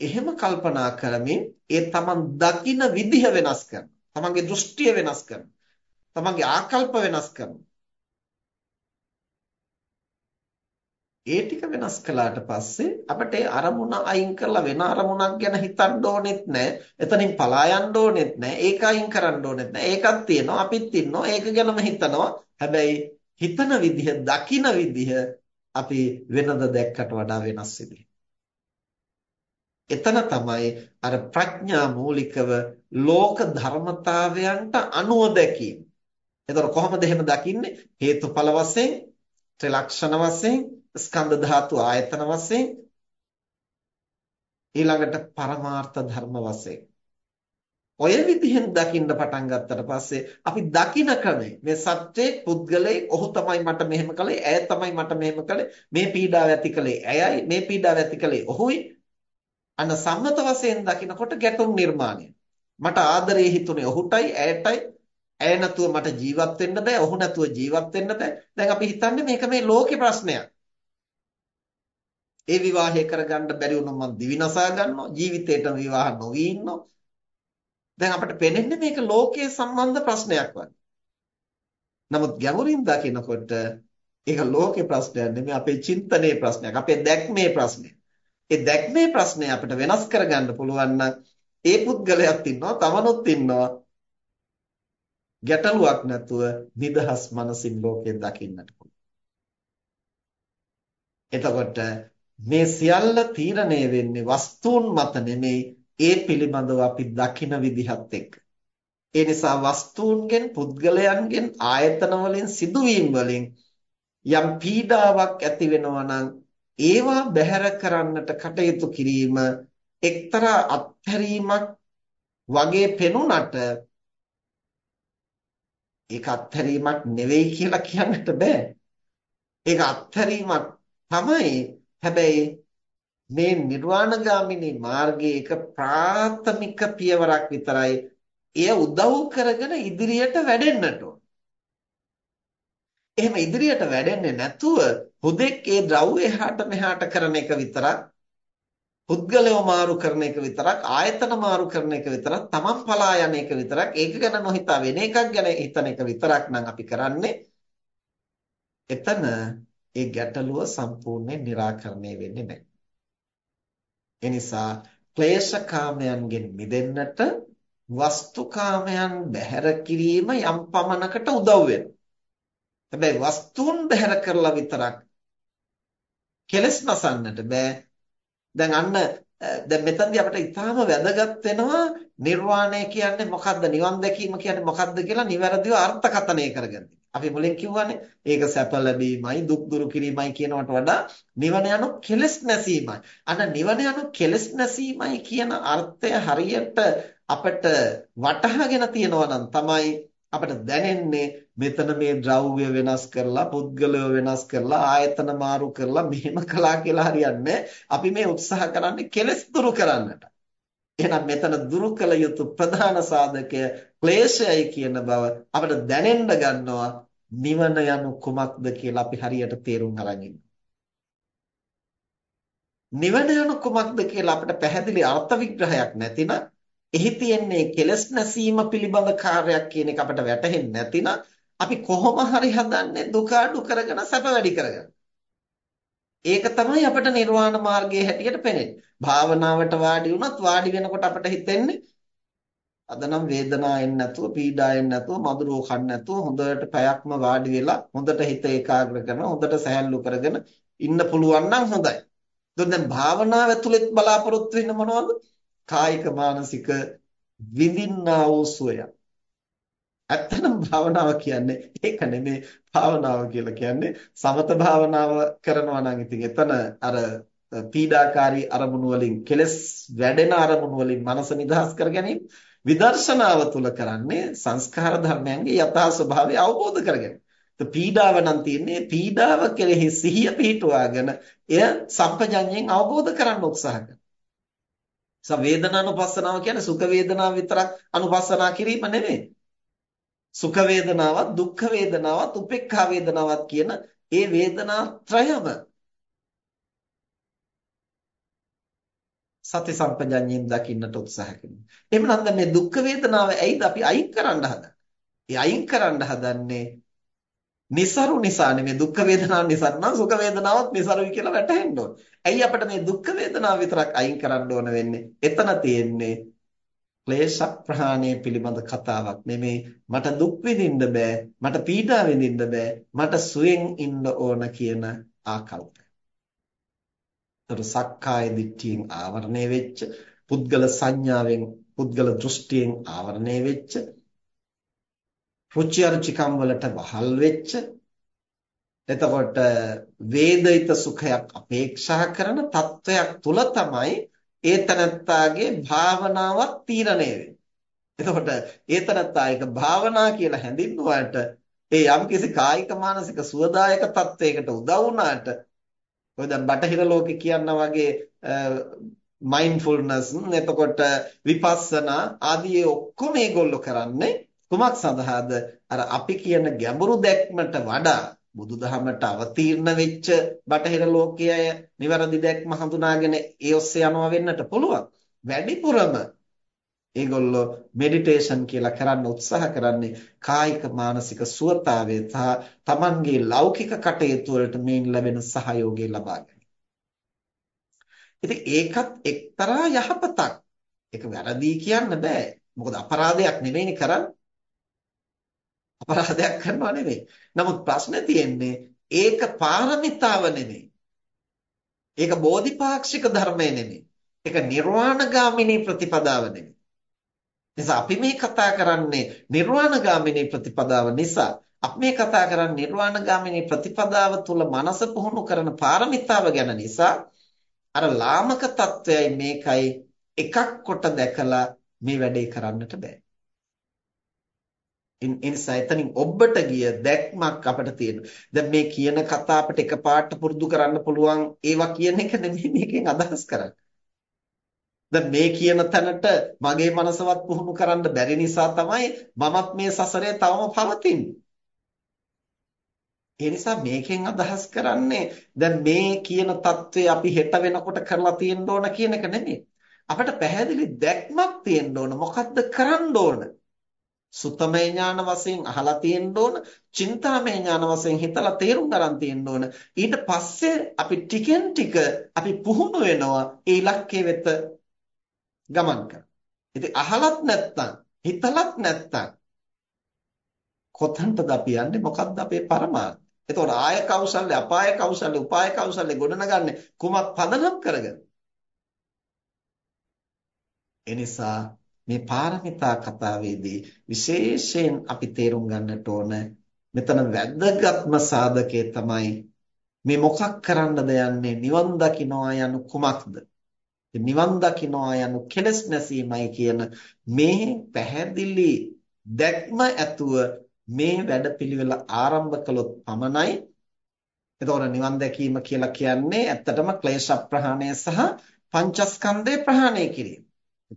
එහෙම කල්පනා කරමින් ඒ තමන් දකින විදිහ වෙනස් කරනවා. තමන්ගේ දෘෂ්ටිය වෙනස් කරනවා. තමන්ගේ ආකල්ප වෙනස් කරනවා. ඒ ටික වෙනස් කළාට පස්සේ අපිට ඒ අරමුණ අයින් කරලා වෙන අරමුණක් ගැන හිතන්න ඕනෙත් නැහැ. එතනින් පලා යන්න ඕනෙත් නැහැ. ඒක අයින් කරන්න ඕනෙත් නැහැ. ඒකක් තියෙනවා. අපිත් ඉන්නවා. ඒක ගැනම හිතනවා. හැබැයි හිතන විදිහ, දකින විදිහ අපි වෙනද දැක්කට වඩා වෙනස් විදිහ. එතන තමයි අර ප්‍රඥා මූලිකව ලෝක ධර්මතාවයන්ට අනුව දැකීම. එතකොට කොහොමද එහෙම දකින්නේ? හේතුඵල වශයෙන්, ත්‍රිලක්ෂණ වශයෙන්, ස්කන්ධ ධාතු ආයතන වශයෙන් ඊළඟට පරමාර්ථ ධර්ම වශයෙන්. ඔය විදිහෙන් දකින්න පටන් ගත්තට පස්සේ අපි දකින ක්‍රමේ මේ සත්‍යයේ පුද්ගලයේ ඔහු තමයි මට මෙහෙම කළේ ඇය තමයි මට මෙහෙම කළේ මේ පීඩාව ඇති කළේ ඇයයි මේ පීඩාව ඇති කළේ ඔහුයි. අන්න සම්මත වශයෙන් දකිනකොට ගැටුම් නිර්මාණය. මට ආදරේ හිතුනේ ඔහුටයි ඇයටයි. ඇය නැතුව මට ජීවත් වෙන්න බෑ ඔහු නැතුව ජීවත් වෙන්න බෑ. දැන් අපි හිතන්නේ මේක මේ ලෝකේ ප්‍රශ්නයක්. ඒ විවාහය කරගන්න බැරි වුණොත් මං දිවිනසා ගන්නවා ජීවිතේටම විවාහ නොවි ඉන්නවා. දැන් අපිට පේන්නේ මේක ලෝකයේ සම්බන්ධ ප්‍රශ්නයක් වගේ. නමුත් ගැඹුරින් දකිනකොට ඒක ලෝකේ ප්‍රශ්නයක් නෙමෙයි අපේ චින්තනයේ ප්‍රශ්නයක් අපේ දැක්මේ ප්‍රශ්නයක්. ඒ දැක්මේ ප්‍රශ්නය අපිට වෙනස් කරගන්න පුළුවන් නම් ඒ පුද්ගලයාත් ඉන්නවා තමනුත් ඉන්නවා. ගැටලුවක් නැතුව නිදහස් මනසින් ලෝකයෙන් දකින්නට පුළුවන්. එතකොට මේ සියල්ල තීරණය වෙන්නේ වස්තුන් මත නෙමෙයි ඒ පිළිබඳව අපි දකින විදිහත් එක්ක. ඒ නිසා වස්තුන්ගෙන් පුද්ගලයන්ගෙන් ආයතන වලින් සිදුවීම් වලින් යම් පීඩාවක් ඇති වෙනවා නම් ඒවා බැහැර කරන්නට කටයුතු කිරීම එක්තරා අත්හැරීමක් වගේ පෙනුනට ඒක අත්හැරීමක් නෙවෙයි කියලා කියන්නට බෑ. ඒක අත්හැරීමක් තමයි හැබැයි මේ නිර්වාණගාමිනී මාර්ගයේ එක ප්‍රාථමික පියවරක් විතරයි. එය උදව් කරගෙන ඉදිරියට වැඩෙන්නට එහෙම ඉදිරියට වැඩෙන්නේ නැතුව හුදෙක් ඒ ද්‍රව්‍ය එහාට මෙහාට කරන එක විතරක් පුද්ගලව මාරු කරන එක විතරක් ආයතන මාරු කරන එක විතරක් තමන් පලා යන එක විතරක් ඒක ගැන නොහිතා වෙන එකක් ගැන හිතන එක විතරක් නම් අපි කරන්නේ එතන ඒ ගැටලුව සම්පූර්ණයෙන් निराකරණය වෙන්නේ නැහැ. ඒ නිසා ක්ලේශකාමයන්ගෙන් මිදෙන්නට වස්තුකාමයන් බැහැර කිරීම යම් පමණකට උදව් වෙනවා. හැබැයි වස්තුන් බැහැර කරලා විතරක් කෙලස් නසන්නට බෑ. දැන් අන්න දැන් මෙතනදී අපිට ඊටාම වැදගත් වෙනවා නිර්වාණය කියන්නේ මොකද්ද නිවන් දැකීම කියන්නේ මොකද්ද කියලා නිවැරදිව අර්ථකථනය කරගන්න. අපි මුලින් කිව්වනේ ඒක සැප ලැබීමයි දුක් දුරු කිරීමයි කියනවට වඩා නිවන යනු කෙලස් නැසීමයි. අන්න නිවන යනු කෙලස් නැසීමයි කියන අර්ථය හරියට අපිට වටහාගෙන තියෙනවා නම් තමයි අපිට දැනෙන්නේ මෙතන මේ ද්‍රව්‍ය වෙනස් කරලා පුද්ගලය වෙනස් කරලා ආයතන මාරු කරලා මෙහෙම කළා කියලා හරියන්නේ අපි මේ උත්සාහ කරන්නේ කෙලස් දුරු කරන්නට. එහෙනම් මෙතන දුරු කළ යුතු ප්‍රධාන සාධකය ක්ලේශයයි කියන බව අපිට දැනෙන්න ගන්නවා නිවන යනු කුමක්ද කියලා අපි හරියට තේරුම් අරන් නිවන යනු කුමක්ද කියලා අපිට පැහැදිලි අර්ථ විග්‍රහයක් නැතිනම් එහි තියෙන්නේ කෙලස් නැසීම පිළිබඳ කාර්යයක් කියන එක අපිට වැටහෙන්නේ නැතිනම් අපි කොහොම හරි හදන්නේ දුක අඩු කරගෙන සැප වැඩි කරගන්න. ඒක තමයි අපිට නිර්වාණ මාර්ගයේ හැටියට පෙනෙන්නේ. භාවනාවට වාඩි වුණත් වාඩි වෙනකොට අපිට හිතෙන්නේ අද නම් වේදනාවෙන් නැතුව පීඩාවෙන් නැතුව මధుරෝ කන්න නැතුව හොඳට පැයක්ම වාඩි වෙලා හොඳට හිත ඒකාග්‍ර කරන හොඳට සැහැල්ලු කරගෙන ඉන්න පුළුවන් නම් හොඳයි. දැන් භාවනාව ඇතුළෙත් බලාපොරොත්තු වෙන්න මොනවද? කායික මානසික විඳින්නා වූ සුවය. ඇත්තටම භාවනාව කියන්නේ ඒක නෙමෙයි භාවනාව කියලා කියන්නේ සමත භාවනාව කරනවා නම් ඉතින් එතන අර පීඩාකාරී අරමුණු වලින් කෙලස් වැඩෙන අරමුණු වලින් මනස නිදහස් කර ගැනීම විදර්ශනාව තුල කරන්නේ සංස්කාර ධර්මයන්ගේ යථා ස්වභාවය අවබෝධ කරගන්න. පීඩාව නම් තියෙන්නේ පීඩාව කෙරෙහි සිහිය පිහිටුවාගෙන එය සම්පජඤ්ඤයෙන් අවබෝධ කරන්න උත්සාහ කරනවා. ස වේදනානුපස්සනාව කියන්නේ සුඛ වේදනාව විතරක් අනුපස්සනා කිරීම නෙමෙයි. සුඛ වේදනාවත් දුක්ඛ වේදනාවත් උපේක්ඛා වේදනාවත් කියන ඒ වේදනා ත්‍රයම සති සම්පජඤ්ඤයෙන් දකින්නට උත්සාහ කරනවා. එහෙමනම් දැන් මේ දුක් වේදනාව ඇයිද අපි අයින් කරන්න හදන්නේ? ඒ අයින් කරන්න හදන්නේ નિසරු නිසා නෙමෙයි දුක් වේදනාව නිසා නම් සුඛ වේදනාවත් નિසරුයි කියලා වැටහෙන්න ඕන. ඇයි අපිට මේ දුක් වේදනාව විතරක් අයින් කරන්න ඕන වෙන්නේ? එතන තියෙන්නේ ක්ලේශ ප්‍රහාණය පිළිබඳ කතාවක් නෙමෙයි මට දුක් විඳින්න බෑ මට පීඩා විඳින්න බෑ මට සුවෙන් ඉන්න ඕන කියන ආකල්පය. ඒතර සක්කාය දිට්ඨියෙන් ආවරණය වෙච්ච පුද්ගල සංඥාවෙන් පුද්ගල දෘෂ්ටියෙන් ආවරණය වෙච්ච රුචි අරුචිකම් වලට වහල් වෙච්ච එතකොට වේදිත සුඛයක් අපේක්ෂා කරන තත්වයක් තුල තමයි ඒතනත්තාගේ භාවනාවක් තීරණය වෙන්නේ. එතකොට ඒතනත්තා එක භාවනා කියලා හැඳින්වුවාට ඒ යම්කිසි කායික මානසික සුවදායක තත්වයකට උදව් වුණාට ඔය දැන් බටහිර ලෝකේ කියනා වගේ මයින්ඩ්ෆුල්නස් එතකොට විපස්සනා ආදී ඔක්කොම මේගොල්ලෝ කරන්නේ කුමක් සඳහාද? අර අපි කියන ගැඹුරු දැක්මට වඩා බුදුදහමට අවතීර්ණ වෙච්ච බටහිර ලෝකයේ නිවැරදි දැක්ම හඳුනාගෙන ඒ ඔස්සේ යනවා වෙන්නට පුළුවන්. වැඩිපුරම ඒගොල්ලෝ මෙඩිටේෂන් කියලා කරන්න උත්සාහ කරන්නේ කායික මානසික සුවතාවය සහ තමන්ගේ ලෞකික කටයුතු වලට මේන් ලැබෙන සහයෝගය ලබා ගැනීම. ඉතින් ඒකත් එක්තරා යහපතක්. ඒක වැරදි කියන්න බෑ. මොකද අපරාධයක් නෙමෙයිනේ කරන්නේ. අපරාධයක් කරනවා නෙමෙයි. නමුත් ප්‍රශ්නේ තියෙන්නේ ඒක පාරමිතාව නෙමෙයි. ඒක බෝධිපාක්ෂික ධර්මය නෙමෙයි. ඒක නිර්වාණගාමිනී ප්‍රතිපදාව නෙමෙයි. නිසා අපි මේ කතා කරන්නේ නිර්වාණගාමිනී ප්‍රතිපදාව නිසා අපි මේ කතා කරන්නේ නිර්වාණගාමිනී ප්‍රතිපදාව තුල මනස පුහුණු කරන පාරමිතාව ගැන නිසා අර ලාමක తත්වයයි මේකයි එකක් කොට දැකලා මේ වැඩේ කරන්නට බෑ. එනිසා එතනින් ඔබට ගිය දැක්මක් අපිට තියෙනවා. දැන් මේ කියන කතා අපිට එකපාරට පුරුදු කරන්න පුළුවන් ඒවා කියන එක නෙමෙයි මේකෙන් අදහස් කරන්නේ. දැන් මේ කියන තැනට මගේ මනසවත් පුහුණු කරන්න බැරි නිසා තමයි මමත් මේ සසරේ තවම පවතින්නේ. ඒ නිසා මේකෙන් අදහස් කරන්නේ දැන් මේ කියන தત્ත්වය අපි හෙට වෙනකොට කරලා තියෙන්න ඕන කියන එක නෙමෙයි. අපිට පැහැදිලි දැක්මක් තියෙන්න ඕන. මොකද්ද කරන්න ඕන? සුතමේ ඥාන වශයෙන් අහලා තියෙන්න ඕන, චින්තාමේ ඥාන වශයෙන් හිතලා තේරුම් ගන්න තියෙන්න ඕන. ඊට පස්සේ අපි ටිකෙන් ටික අපි පුහුණු වෙනවා ඒ ඉලක්කයේ වෙත ගමන් කරන්න. ඉතින් අහලත් නැත්තම්, හිතලත් නැත්තම් කොතනටද අපි යන්නේ? මොකක්ද අපේ පරමාර්ථය? එතකොට ආය කෞශල්‍ය, අපාය කෞශල්‍ය, උපාය කෞශල්‍ය ගොඩනගන්නේ කුමක් පදනම් කරගෙන? එනිසා මේ පාරමිතා කතාවේදී විශේෂයෙන් අපි තේරුම් ගන්නට ඕන මෙතන වැදගත්ම සාධකයේ තමයි මේ මොකක් කරන්නද යන්නේ නිවන් දකින්නවා යනු කුමක්ද නිවන් දකින්නවා යනු කෙලස් නැසීමයි කියන මේ පැහැදිලි දැක්ම ඇතුව මේ වැඩපිළිවෙල ආරම්භ කළොත් පමණයි එතකොට නිවන් දැකීම කියලා කියන්නේ ඇත්තටම ක්ලේශ ප්‍රහාණය සහ පංචස්කන්ධය ප්‍රහාණය කිරීම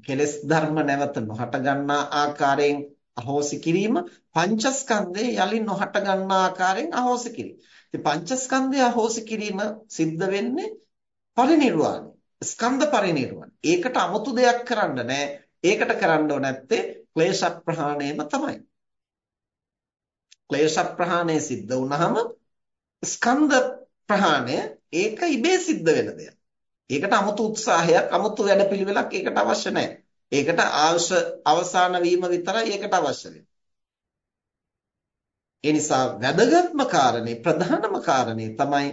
කෙලෙස් ධර්ම නැවත නොහට ගන්නා ආකාරයෙන් අහෝසි කිරීම පංචස්කන්ධය යලි නොහට ගන්නා ආකාරයෙන් අහෝසි කිරීම. ඉතින් පංචස්කන්ධය අහෝසි කිරීම සිද්ධ වෙන්නේ පරිණිරවාණය. ස්කන්ධ පරිණිරවණ. ඒකට 아무තු දෙයක් කරන්න නෑ. ඒකට කරන්න ඕන නැත්තේ ක්ලේශ ප්‍රහාණයම තමයි. ක්ලේශ ප්‍රහාණය සිද්ධ වුනහම ස්කන්ධ ප්‍රහාණය ඒක ඉබේ සිද්ධ වෙන දෙයක්. ඒකට 아무තු උත්සාහයක්, 아무තු වැඩපිළිවෙලක් ඒකට අවශ්‍ය නෑ. ඒකට අවශ්‍ය අවසාන වීම විතරයි ඒකට අවශ්‍ය වෙන්නේ. ඒ නිසා වැදගත්ම කාරණේ ප්‍රධානම කාරණේ තමයි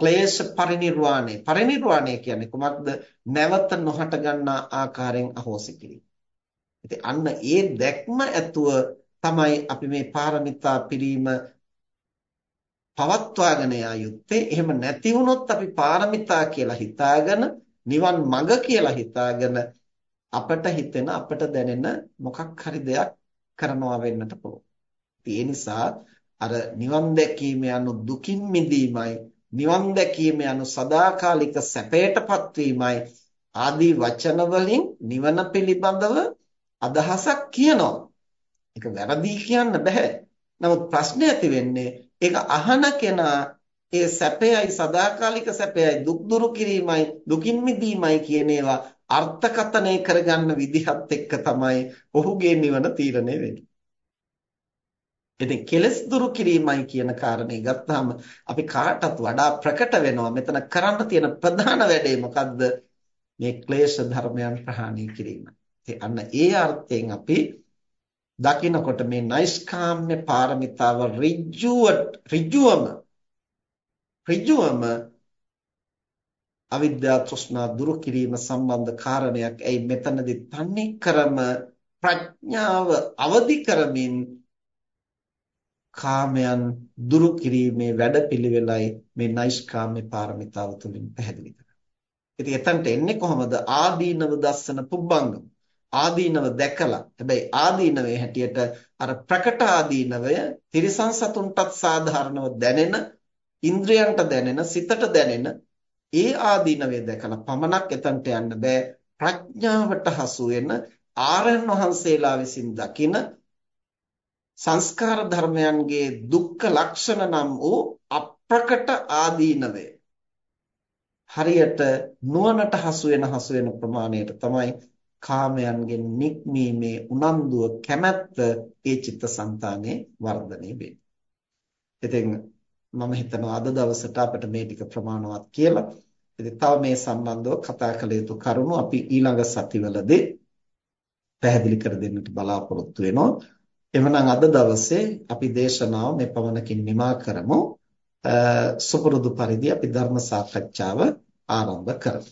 ක්ලේශ පරිණිරවාණය. පරිණිරවාණය කියන්නේ කොහොමද? නැවත නොහට ගන්නා ආකාරයෙන් අහෝසි කිරීම. ඉතින් අන්න ඒ දැක්ම ඇතුව තමයි අපි මේ පාරමිතා පිරීම පවත්වාගෙන යුත්තේ. එහෙම නැති වුණොත් අපි පාරමිතා කියලා හිතාගෙන නිවන් මඟ කියලා හිතාගෙන අපට හිතෙන අපට දැනෙන මොකක් හරි දෙයක් කරනවා වෙන්නට පුළුවන්. ඒ නිසා අර නිවන් දැකීම යනු දුකින් මිදීමයි නිවන් දැකීම යනු සදාකාලික සැපයටපත් වීමයි ආදී වචන වලින් නිවන පිළිබඳව අදහසක් කියනවා. ඒක වැරදි කියන්න බෑ. නමුත් ප්‍රශ්නේ ඇති වෙන්නේ ඒක අහන කෙනා ඒ සැපයයි සදාකාලික සැපයයි දුක් දුරු කිරීමයි දුකින් මිදීමයි කියන ඒවා අර්ථකථනය කරගන්න විදිහත් එක්ක තමයි ඔහුගේ නිවන තීරණය වෙන්නේ. ඉතින් කෙලස් දුරු කිරීමයි කියන කාරණේ ගත්තාම අපි කාටත් වඩා ප්‍රකට වෙනවා මෙතන කරන්න තියෙන ප්‍රධාන වැඩේ මොකද්ද? මේ ක්ලේශ ධර්මයන් ප්‍රහාණය කිරීම. අන්න ඒ අර්ථයෙන් අපි දකිනකොට මේ නෛෂ්කාම්ම්‍ය පාරමිතාව ඍජුවට ඍජුවම ඍජුවම අවිද්‍යා තෘෂ්ණා දුරු කිරීම සම්බන්ධ කාරණයක්. ඇයි මෙතනදී තන්නේ කරම ප්‍රඥාව අවදි කරමින් කාමයන් දුරු කිරීමේ වැඩපිළිවෙලයි මේ නෛෂ්කාම්ම්‍ය පාරමිතාව තුළින් පැහැදිලි කරන්නේ. ඉතින් එතනට එන්නේ කොහොමද? ආදීනව දස්සන පුබ්බංගම. ආදීනව දැකලා හැබැයි ආදීනවේ හැටියට අර ප්‍රකට ආදීනවය තිරිසන් සතුන්ටත් සාධාරණව දැනෙන ඉන්ද්‍රයන්ට දැනෙන සිතට දැනෙන ඒ ආදීනවේ දැකලා පමණක් එතනට යන්න බෑ ප්‍රඥාවට හසු වෙන ආරයන් වහන්සේලා විසින් දකින සංස්කාර ධර්මයන්ගේ දුක්ඛ ලක්ෂණ නම් වූ අප්‍රකට ආදීනවය හරියට නුවණට හසු වෙන හසු වෙන ප්‍රමාණයට තමයි කාමයන්ගෙන් නික්මීමේ උනන්දුව කැමැත්ත ඒ චිත්තසංතානයේ වර්ධනය වෙන්නේ. ඉතින් මම හිතනවා අද දවසට අපිට මේ ටික ප්‍රමාණවත් කියලා. ඉතින් තව මේ සම්බන්ධව කතා කළ යුතු කරුණු අපි ඊළඟ සතිවලදී පැහැදිලි කර දෙන්නට බලාපොරොත්තු වෙනවා. එවනම් අද දවසේ අපි දේශනාව මේ පමණකින් නිමා කරමු. සුපුරුදු පරිදි අපි ධර්ම සාකච්ඡාව ආරම්භ කරමු.